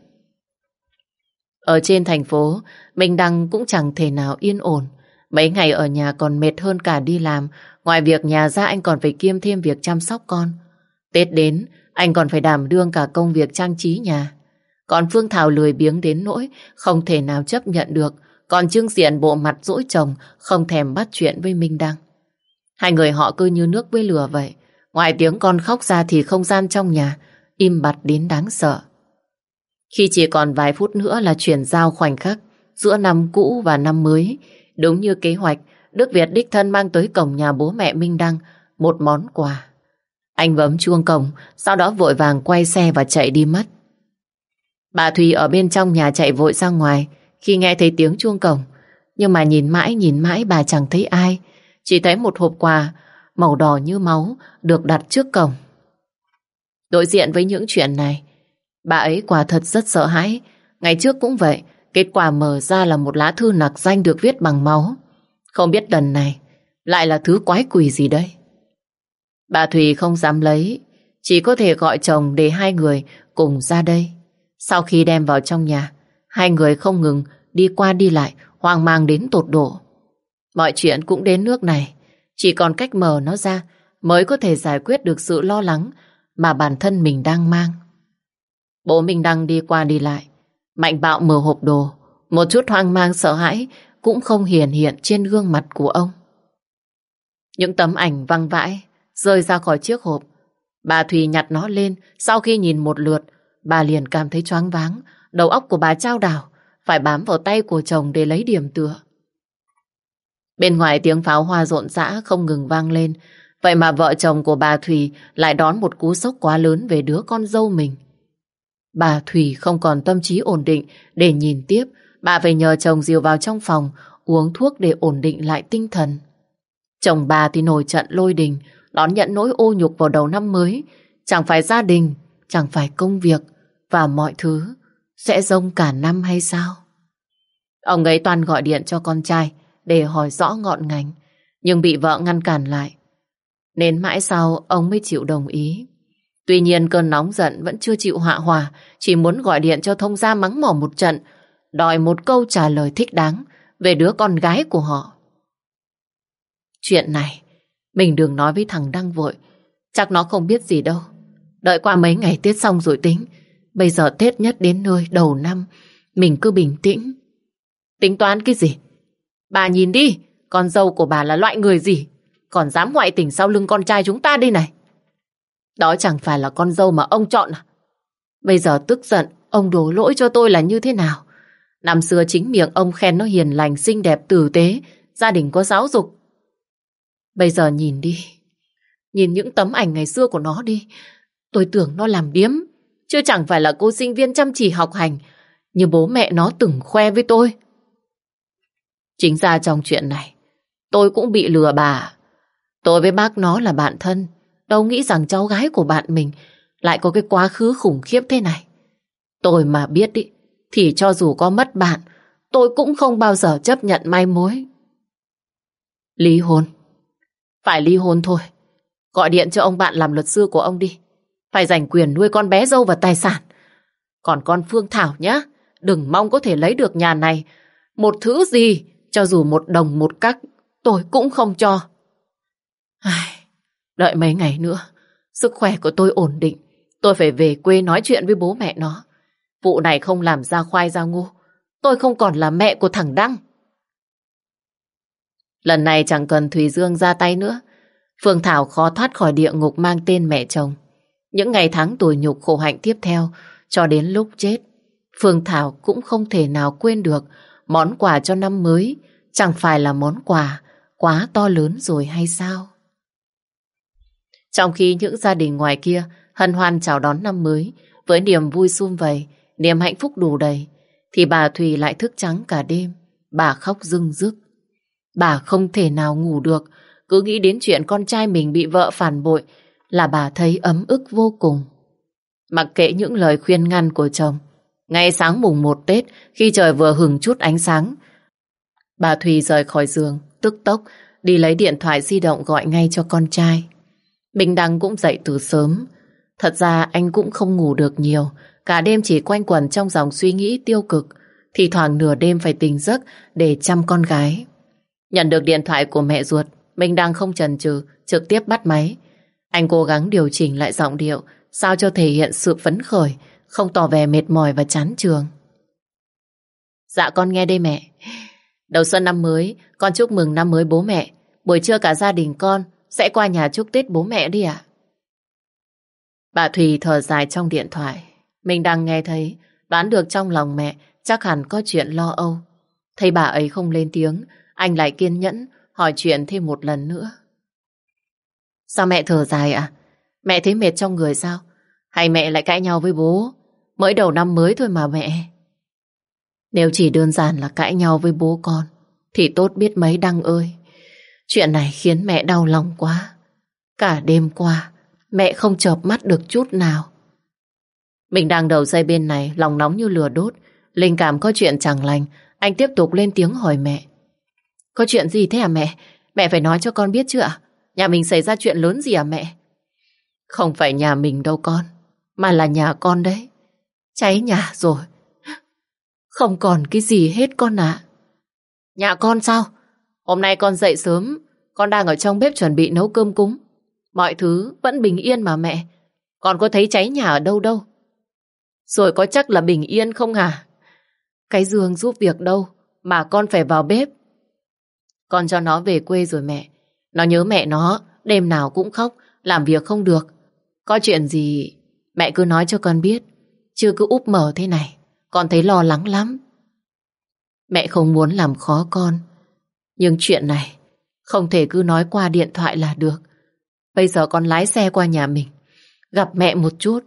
Ở trên thành phố, Minh Đăng cũng chẳng thể nào yên ổn. Mấy ngày ở nhà còn mệt hơn cả đi làm, ngoài việc nhà ra anh còn phải kiêm thêm việc chăm sóc con. Tết đến, anh còn phải đảm đương cả công việc trang trí nhà. Còn Phương Thảo lười biếng đến nỗi không thể nào chấp nhận được, còn Trương Diện bộ mặt dỗi chồng không thèm bắt chuyện với Minh Đăng. Hai người họ cứ như nước với lửa vậy. Ngoài tiếng con khóc ra thì không gian trong nhà im bặt đến đáng sợ. Khi chỉ còn vài phút nữa là chuyển giao khoảnh khắc giữa năm cũ và năm mới, đúng như kế hoạch, Đức Việt đích thân mang tới cổng nhà bố mẹ Minh Đăng một món quà. Anh bấm chuông cổng, sau đó vội vàng quay xe và chạy đi mất. Bà Thùy ở bên trong nhà chạy vội ra ngoài khi nghe thấy tiếng chuông cổng. Nhưng mà nhìn mãi nhìn mãi bà chẳng thấy ai. Chỉ thấy một hộp quà màu đỏ như máu được đặt trước cổng. Đối diện với những chuyện này, bà ấy quả thật rất sợ hãi. Ngày trước cũng vậy, kết quả mở ra là một lá thư nặc danh được viết bằng máu. Không biết lần này lại là thứ quái quỷ gì đây. Bà Thùy không dám lấy, chỉ có thể gọi chồng để hai người cùng ra đây. Sau khi đem vào trong nhà, hai người không ngừng đi qua đi lại, hoang mang đến tột độ. Mọi chuyện cũng đến nước này, chỉ còn cách mở nó ra mới có thể giải quyết được sự lo lắng mà bản thân mình đang mang. Bố mình đang đi qua đi lại, mạnh bạo mở hộp đồ, một chút hoang mang sợ hãi cũng không hiển hiện trên gương mặt của ông. Những tấm ảnh văng vãi rơi ra khỏi chiếc hộp. Bà Thùy nhặt nó lên, sau khi nhìn một lượt, bà liền cảm thấy choáng váng, đầu óc của bà trao đảo, phải bám vào tay của chồng để lấy điểm tựa. Bên ngoài tiếng pháo hoa rộn rã không ngừng vang lên, vậy mà vợ chồng của bà Thùy lại đón một cú sốc quá lớn về đứa con dâu mình. Bà Thùy không còn tâm trí ổn định để nhìn tiếp, bà phải nhờ chồng dìu vào trong phòng uống thuốc để ổn định lại tinh thần. Chồng bà thì nổi trận lôi đình, đón nhận nỗi ô nhục vào đầu năm mới, chẳng phải gia đình, chẳng phải công việc và mọi thứ sẽ rông cả năm hay sao? Ông ấy toàn gọi điện cho con trai để hỏi rõ ngọn ngành, nhưng bị vợ ngăn cản lại. Nên mãi sau ông mới chịu đồng ý. Tuy nhiên cơn nóng giận vẫn chưa chịu hạ hòa, chỉ muốn gọi điện cho thông gia mắng mỏ một trận, đòi một câu trả lời thích đáng về đứa con gái của họ. Chuyện này, mình đừng nói với thằng Đăng vội, chắc nó không biết gì đâu. Đợi qua mấy ngày Tết xong rồi tính. Bây giờ Tết nhất đến nơi đầu năm, mình cứ bình tĩnh. Tính toán cái gì? Bà nhìn đi, con dâu của bà là loại người gì? Còn dám ngoại tình sau lưng con trai chúng ta đây này. Đó chẳng phải là con dâu mà ông chọn à? Bây giờ tức giận, ông đổ lỗi cho tôi là như thế nào? Năm xưa chính miệng ông khen nó hiền lành, xinh đẹp, tử tế, gia đình có giáo dục. Bây giờ nhìn đi, nhìn những tấm ảnh ngày xưa của nó đi, tôi tưởng nó làm điếm, chứ chẳng phải là cô sinh viên chăm chỉ học hành, như bố mẹ nó từng khoe với tôi. Chính ra trong chuyện này, tôi cũng bị lừa bà. Tôi với bác nó là bạn thân, đâu nghĩ rằng cháu gái của bạn mình lại có cái quá khứ khủng khiếp thế này. Tôi mà biết ý, thì cho dù có mất bạn, tôi cũng không bao giờ chấp nhận mai mối. Ly hôn. Phải ly hôn thôi. Gọi điện cho ông bạn làm luật sư của ông đi. Phải giành quyền nuôi con bé dâu và tài sản. Còn con Phương Thảo nhá, đừng mong có thể lấy được nhà này. Một thứ gì, cho dù một đồng một cắc, tôi cũng không cho. Ai, đợi mấy ngày nữa, sức khỏe của tôi ổn định. Tôi phải về quê nói chuyện với bố mẹ nó. Vụ này không làm ra khoai ra ngô Tôi không còn là mẹ của thằng Đăng. Lần này chẳng cần Thùy Dương ra tay nữa. Phương Thảo khó thoát khỏi địa ngục mang tên mẹ chồng. Những ngày tháng tủi nhục khổ hạnh tiếp theo cho đến lúc chết, Phương Thảo cũng không thể nào quên được món quà cho năm mới chẳng phải là món quà quá to lớn rồi hay sao? Trong khi những gia đình ngoài kia hân hoan chào đón năm mới với niềm vui sum vầy, niềm hạnh phúc đủ đầy, thì bà Thùy lại thức trắng cả đêm. Bà khóc rưng rức. Bà không thể nào ngủ được, cứ nghĩ đến chuyện con trai mình bị vợ phản bội là bà thấy ấm ức vô cùng. Mặc kệ những lời khuyên ngăn của chồng, ngay sáng mùng một Tết, khi trời vừa hừng chút ánh sáng, bà Thùy rời khỏi giường, tức tốc, đi lấy điện thoại di động gọi ngay cho con trai. Bình Đăng cũng dậy từ sớm. Thật ra anh cũng không ngủ được nhiều, cả đêm chỉ quanh quẩn trong dòng suy nghĩ tiêu cực, thì thoảng nửa đêm phải tỉnh giấc để chăm con gái. Nhận được điện thoại của mẹ ruột, Minh Đăng không chần chừ, trực tiếp bắt máy. Anh cố gắng điều chỉnh lại giọng điệu, sao cho thể hiện sự phấn khởi, không tỏ vẻ mệt mỏi và chán trường. Dạ con nghe đây mẹ. Đầu xuân năm mới, con chúc mừng năm mới bố mẹ. Buổi trưa cả gia đình con sẽ qua nhà chúc Tết bố mẹ đi ạ. Bà Thùy thở dài trong điện thoại. Mình đang nghe thấy, đoán được trong lòng mẹ chắc hẳn có chuyện lo âu. Thấy bà ấy không lên tiếng, anh lại kiên nhẫn hỏi chuyện thêm một lần nữa. Sao mẹ thở dài ạ? Mẹ thấy mệt trong người sao? Hay mẹ lại cãi nhau với bố? Mới đầu năm mới thôi mà mẹ. Nếu chỉ đơn giản là cãi nhau với bố con, thì tốt biết mấy đăng ơi. Chuyện này khiến mẹ đau lòng quá. Cả đêm qua, mẹ không chợp mắt được chút nào. Mình đang đầu dây bên này, lòng nóng như lửa đốt. Linh cảm có chuyện chẳng lành, anh tiếp tục lên tiếng hỏi mẹ. Có chuyện gì thế à mẹ? Mẹ phải nói cho con biết chưa ạ? Nhà mình xảy ra chuyện lớn gì à mẹ? Không phải nhà mình đâu con, mà là nhà con đấy. Cháy nhà rồi. Không còn cái gì hết con ạ. Nhà con sao? Hôm nay con dậy sớm, con đang ở trong bếp chuẩn bị nấu cơm cúng. Mọi thứ vẫn bình yên mà mẹ. Con có thấy cháy nhà ở đâu đâu. Rồi có chắc là bình yên không hả? Cái giường giúp việc đâu mà con phải vào bếp. Con cho nó về quê rồi mẹ. Nó nhớ mẹ nó, đêm nào cũng khóc, làm việc không được. Có chuyện gì mẹ cứ nói cho con biết, chưa cứ úp mở thế này. Con thấy lo lắng lắm. Mẹ không muốn làm khó con, nhưng chuyện này không thể cứ nói qua điện thoại là được. Bây giờ con lái xe qua nhà mình, gặp mẹ một chút.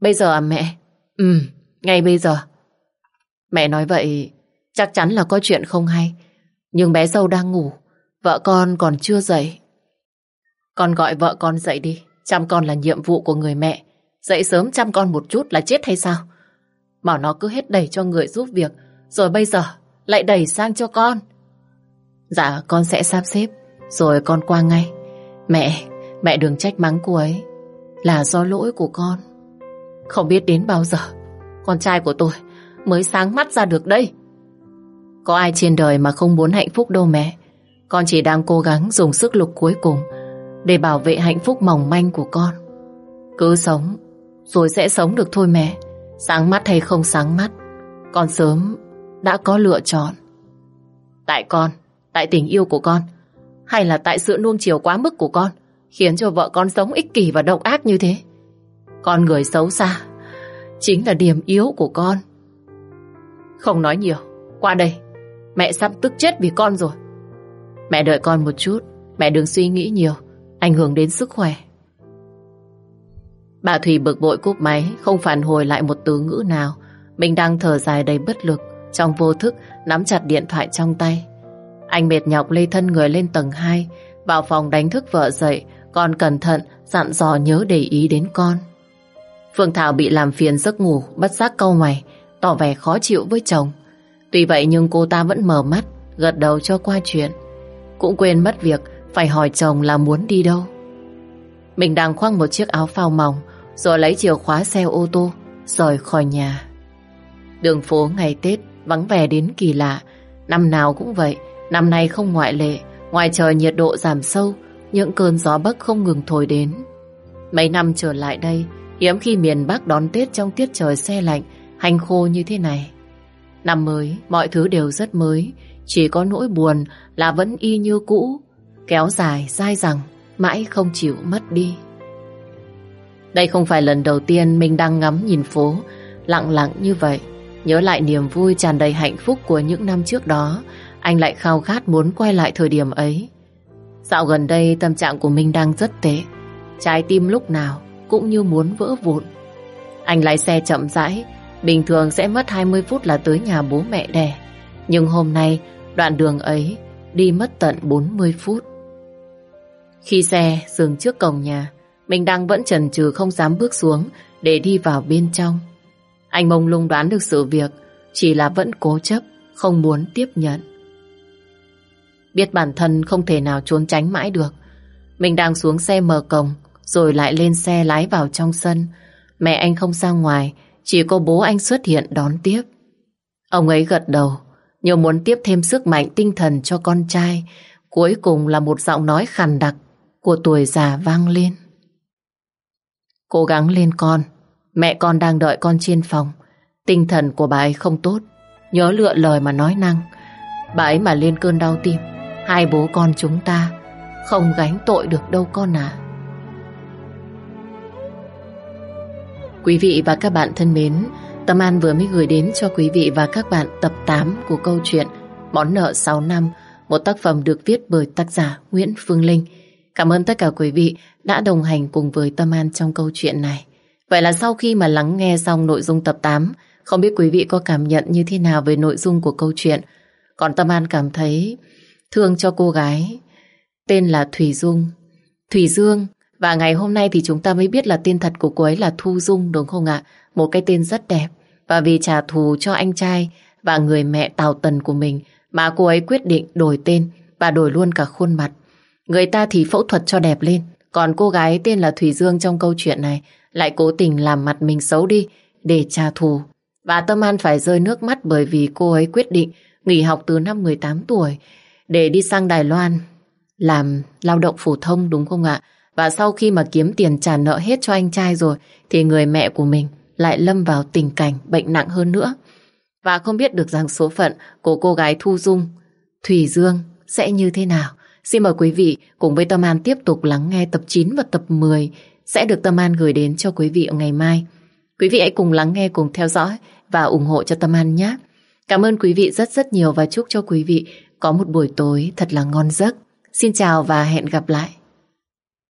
Bây giờ à mẹ? Ừ, ngay bây giờ. Mẹ nói vậy chắc chắn là có chuyện không hay. Nhưng bé dâu đang ngủ, vợ con còn chưa dậy. Con gọi vợ con dậy đi, chăm con là nhiệm vụ của người mẹ. Dậy sớm chăm con một chút là chết hay sao? Bảo nó cứ hết đẩy cho người giúp việc, rồi bây giờ lại đẩy sang cho con. Dạ, con sẽ sắp xếp, rồi con qua ngay. Mẹ, mẹ đừng trách mắng cô ấy, là do lỗi của con. Không biết đến bao giờ, con trai của tôi mới sáng mắt ra được đây. Có ai trên đời mà không muốn hạnh phúc đâu mẹ. Con chỉ đang cố gắng dùng sức lực cuối cùng để bảo vệ hạnh phúc mỏng manh của con. Cứ sống, rồi sẽ sống được thôi mẹ. Sáng mắt hay không sáng mắt, con sớm đã có lựa chọn. Tại con, tại tình yêu của con, hay là tại sự nuông chiều quá mức của con, khiến cho vợ con sống ích kỷ và độc ác như thế. Con người xấu xa, chính là điểm yếu của con. Không nói nhiều, qua đây, mẹ sắp tức chết vì con rồi. Mẹ đợi con một chút, mẹ đừng suy nghĩ nhiều, ảnh hưởng đến sức khỏe. Bà thủy bực bội cúp máy, không phản hồi lại một từ ngữ nào. Mình đang thở dài đầy bất lực, trong vô thức nắm chặt điện thoại trong tay. Anh mệt nhọc lê thân người lên tầng 2, vào phòng đánh thức vợ dậy, còn cẩn thận dặn dò nhớ để ý đến con. Phương Thảo bị làm phiền giấc ngủ, bất giác câu mày, tỏ vẻ khó chịu với chồng. Tuy vậy nhưng cô ta vẫn mở mắt, gật đầu cho qua chuyện. Cũng quên mất việc phải hỏi chồng là muốn đi đâu. Mình đang khoác một chiếc áo phao mỏng, rồi lấy chìa khóa xe ô tô, rời khỏi nhà. Đường phố ngày Tết vắng vẻ đến kỳ lạ, năm nào cũng vậy, năm nay không ngoại lệ, ngoài trời nhiệt độ giảm sâu, những cơn gió bắc không ngừng thổi đến. Mấy năm trở lại đây, hiếm khi miền Bắc đón Tết trong tiết trời xe lạnh, hành khô như thế này. Năm mới, mọi thứ đều rất mới, chỉ có nỗi buồn là vẫn y như cũ, kéo dài, dai dẳng, mãi không chịu mất đi. Đây không phải lần đầu tiên mình đang ngắm nhìn phố, lặng lặng như vậy. Nhớ lại niềm vui tràn đầy hạnh phúc của những năm trước đó, anh lại khao khát muốn quay lại thời điểm ấy. Dạo gần đây tâm trạng của mình đang rất tệ. Trái tim lúc nào cũng như muốn vỡ vụn. Anh lái xe chậm rãi, bình thường sẽ mất 20 phút là tới nhà bố mẹ đẻ. Nhưng hôm nay, đoạn đường ấy đi mất tận 40 phút. Khi xe dừng trước cổng nhà, mình đang vẫn chần chừ không dám bước xuống để đi vào bên trong. Anh mông lung đoán được sự việc, chỉ là vẫn cố chấp, không muốn tiếp nhận. Biết bản thân không thể nào trốn tránh mãi được. Mình đang xuống xe mở cổng, rồi lại lên xe lái vào trong sân. Mẹ anh không ra ngoài, chỉ có bố anh xuất hiện đón tiếp. Ông ấy gật đầu, như muốn tiếp thêm sức mạnh tinh thần cho con trai. Cuối cùng là một giọng nói khàn đặc của tuổi già vang lên. Cố gắng lên con, mẹ con đang đợi con trên phòng. Tinh thần của bà ấy không tốt, nhớ lựa lời mà nói năng. Bà ấy mà lên cơn đau tim, hai bố con chúng ta không gánh tội được đâu con à. Quý vị và các bạn thân mến, Tâm An vừa mới gửi đến cho quý vị và các bạn tập 8 của câu chuyện Món nợ 6 năm, một tác phẩm được viết bởi tác giả Nguyễn Phương Linh. Cảm ơn tất cả quý vị đã đồng hành cùng với Tâm An trong câu chuyện này. Vậy là sau khi mà lắng nghe xong nội dung tập 8, không biết quý vị có cảm nhận như thế nào về nội dung của câu chuyện. Còn Tâm An cảm thấy thương cho cô gái tên là Thủy Dung. Thủy Dương và ngày hôm nay thì chúng ta mới biết là tên thật của cô ấy là Thu Dung đúng không ạ? Một cái tên rất đẹp. Và vì trả thù cho anh trai và người mẹ Tào Tần của mình mà cô ấy quyết định đổi tên và đổi luôn cả khuôn mặt. Người ta thì phẫu thuật cho đẹp lên. Còn cô gái tên là Thủy Dương trong câu chuyện này lại cố tình làm mặt mình xấu đi để trả thù. Và Tâm An phải rơi nước mắt bởi vì cô ấy quyết định nghỉ học từ năm 18 tuổi để đi sang Đài Loan làm lao động phổ thông đúng không ạ? Và sau khi mà kiếm tiền trả nợ hết cho anh trai rồi thì người mẹ của mình lại lâm vào tình cảnh bệnh nặng hơn nữa. Và không biết được rằng số phận của cô gái Thu Dung, Thủy Dương sẽ như thế nào. Xin mời quý vị cùng với Tâm An tiếp tục lắng nghe tập 9 và tập 10 sẽ được Tâm An gửi đến cho quý vị ngày mai. Quý vị hãy cùng lắng nghe, cùng theo dõi và ủng hộ cho Tâm An nhé. Cảm ơn quý vị rất rất nhiều và chúc cho quý vị có một buổi tối thật là ngon giấc. Xin chào và hẹn gặp lại.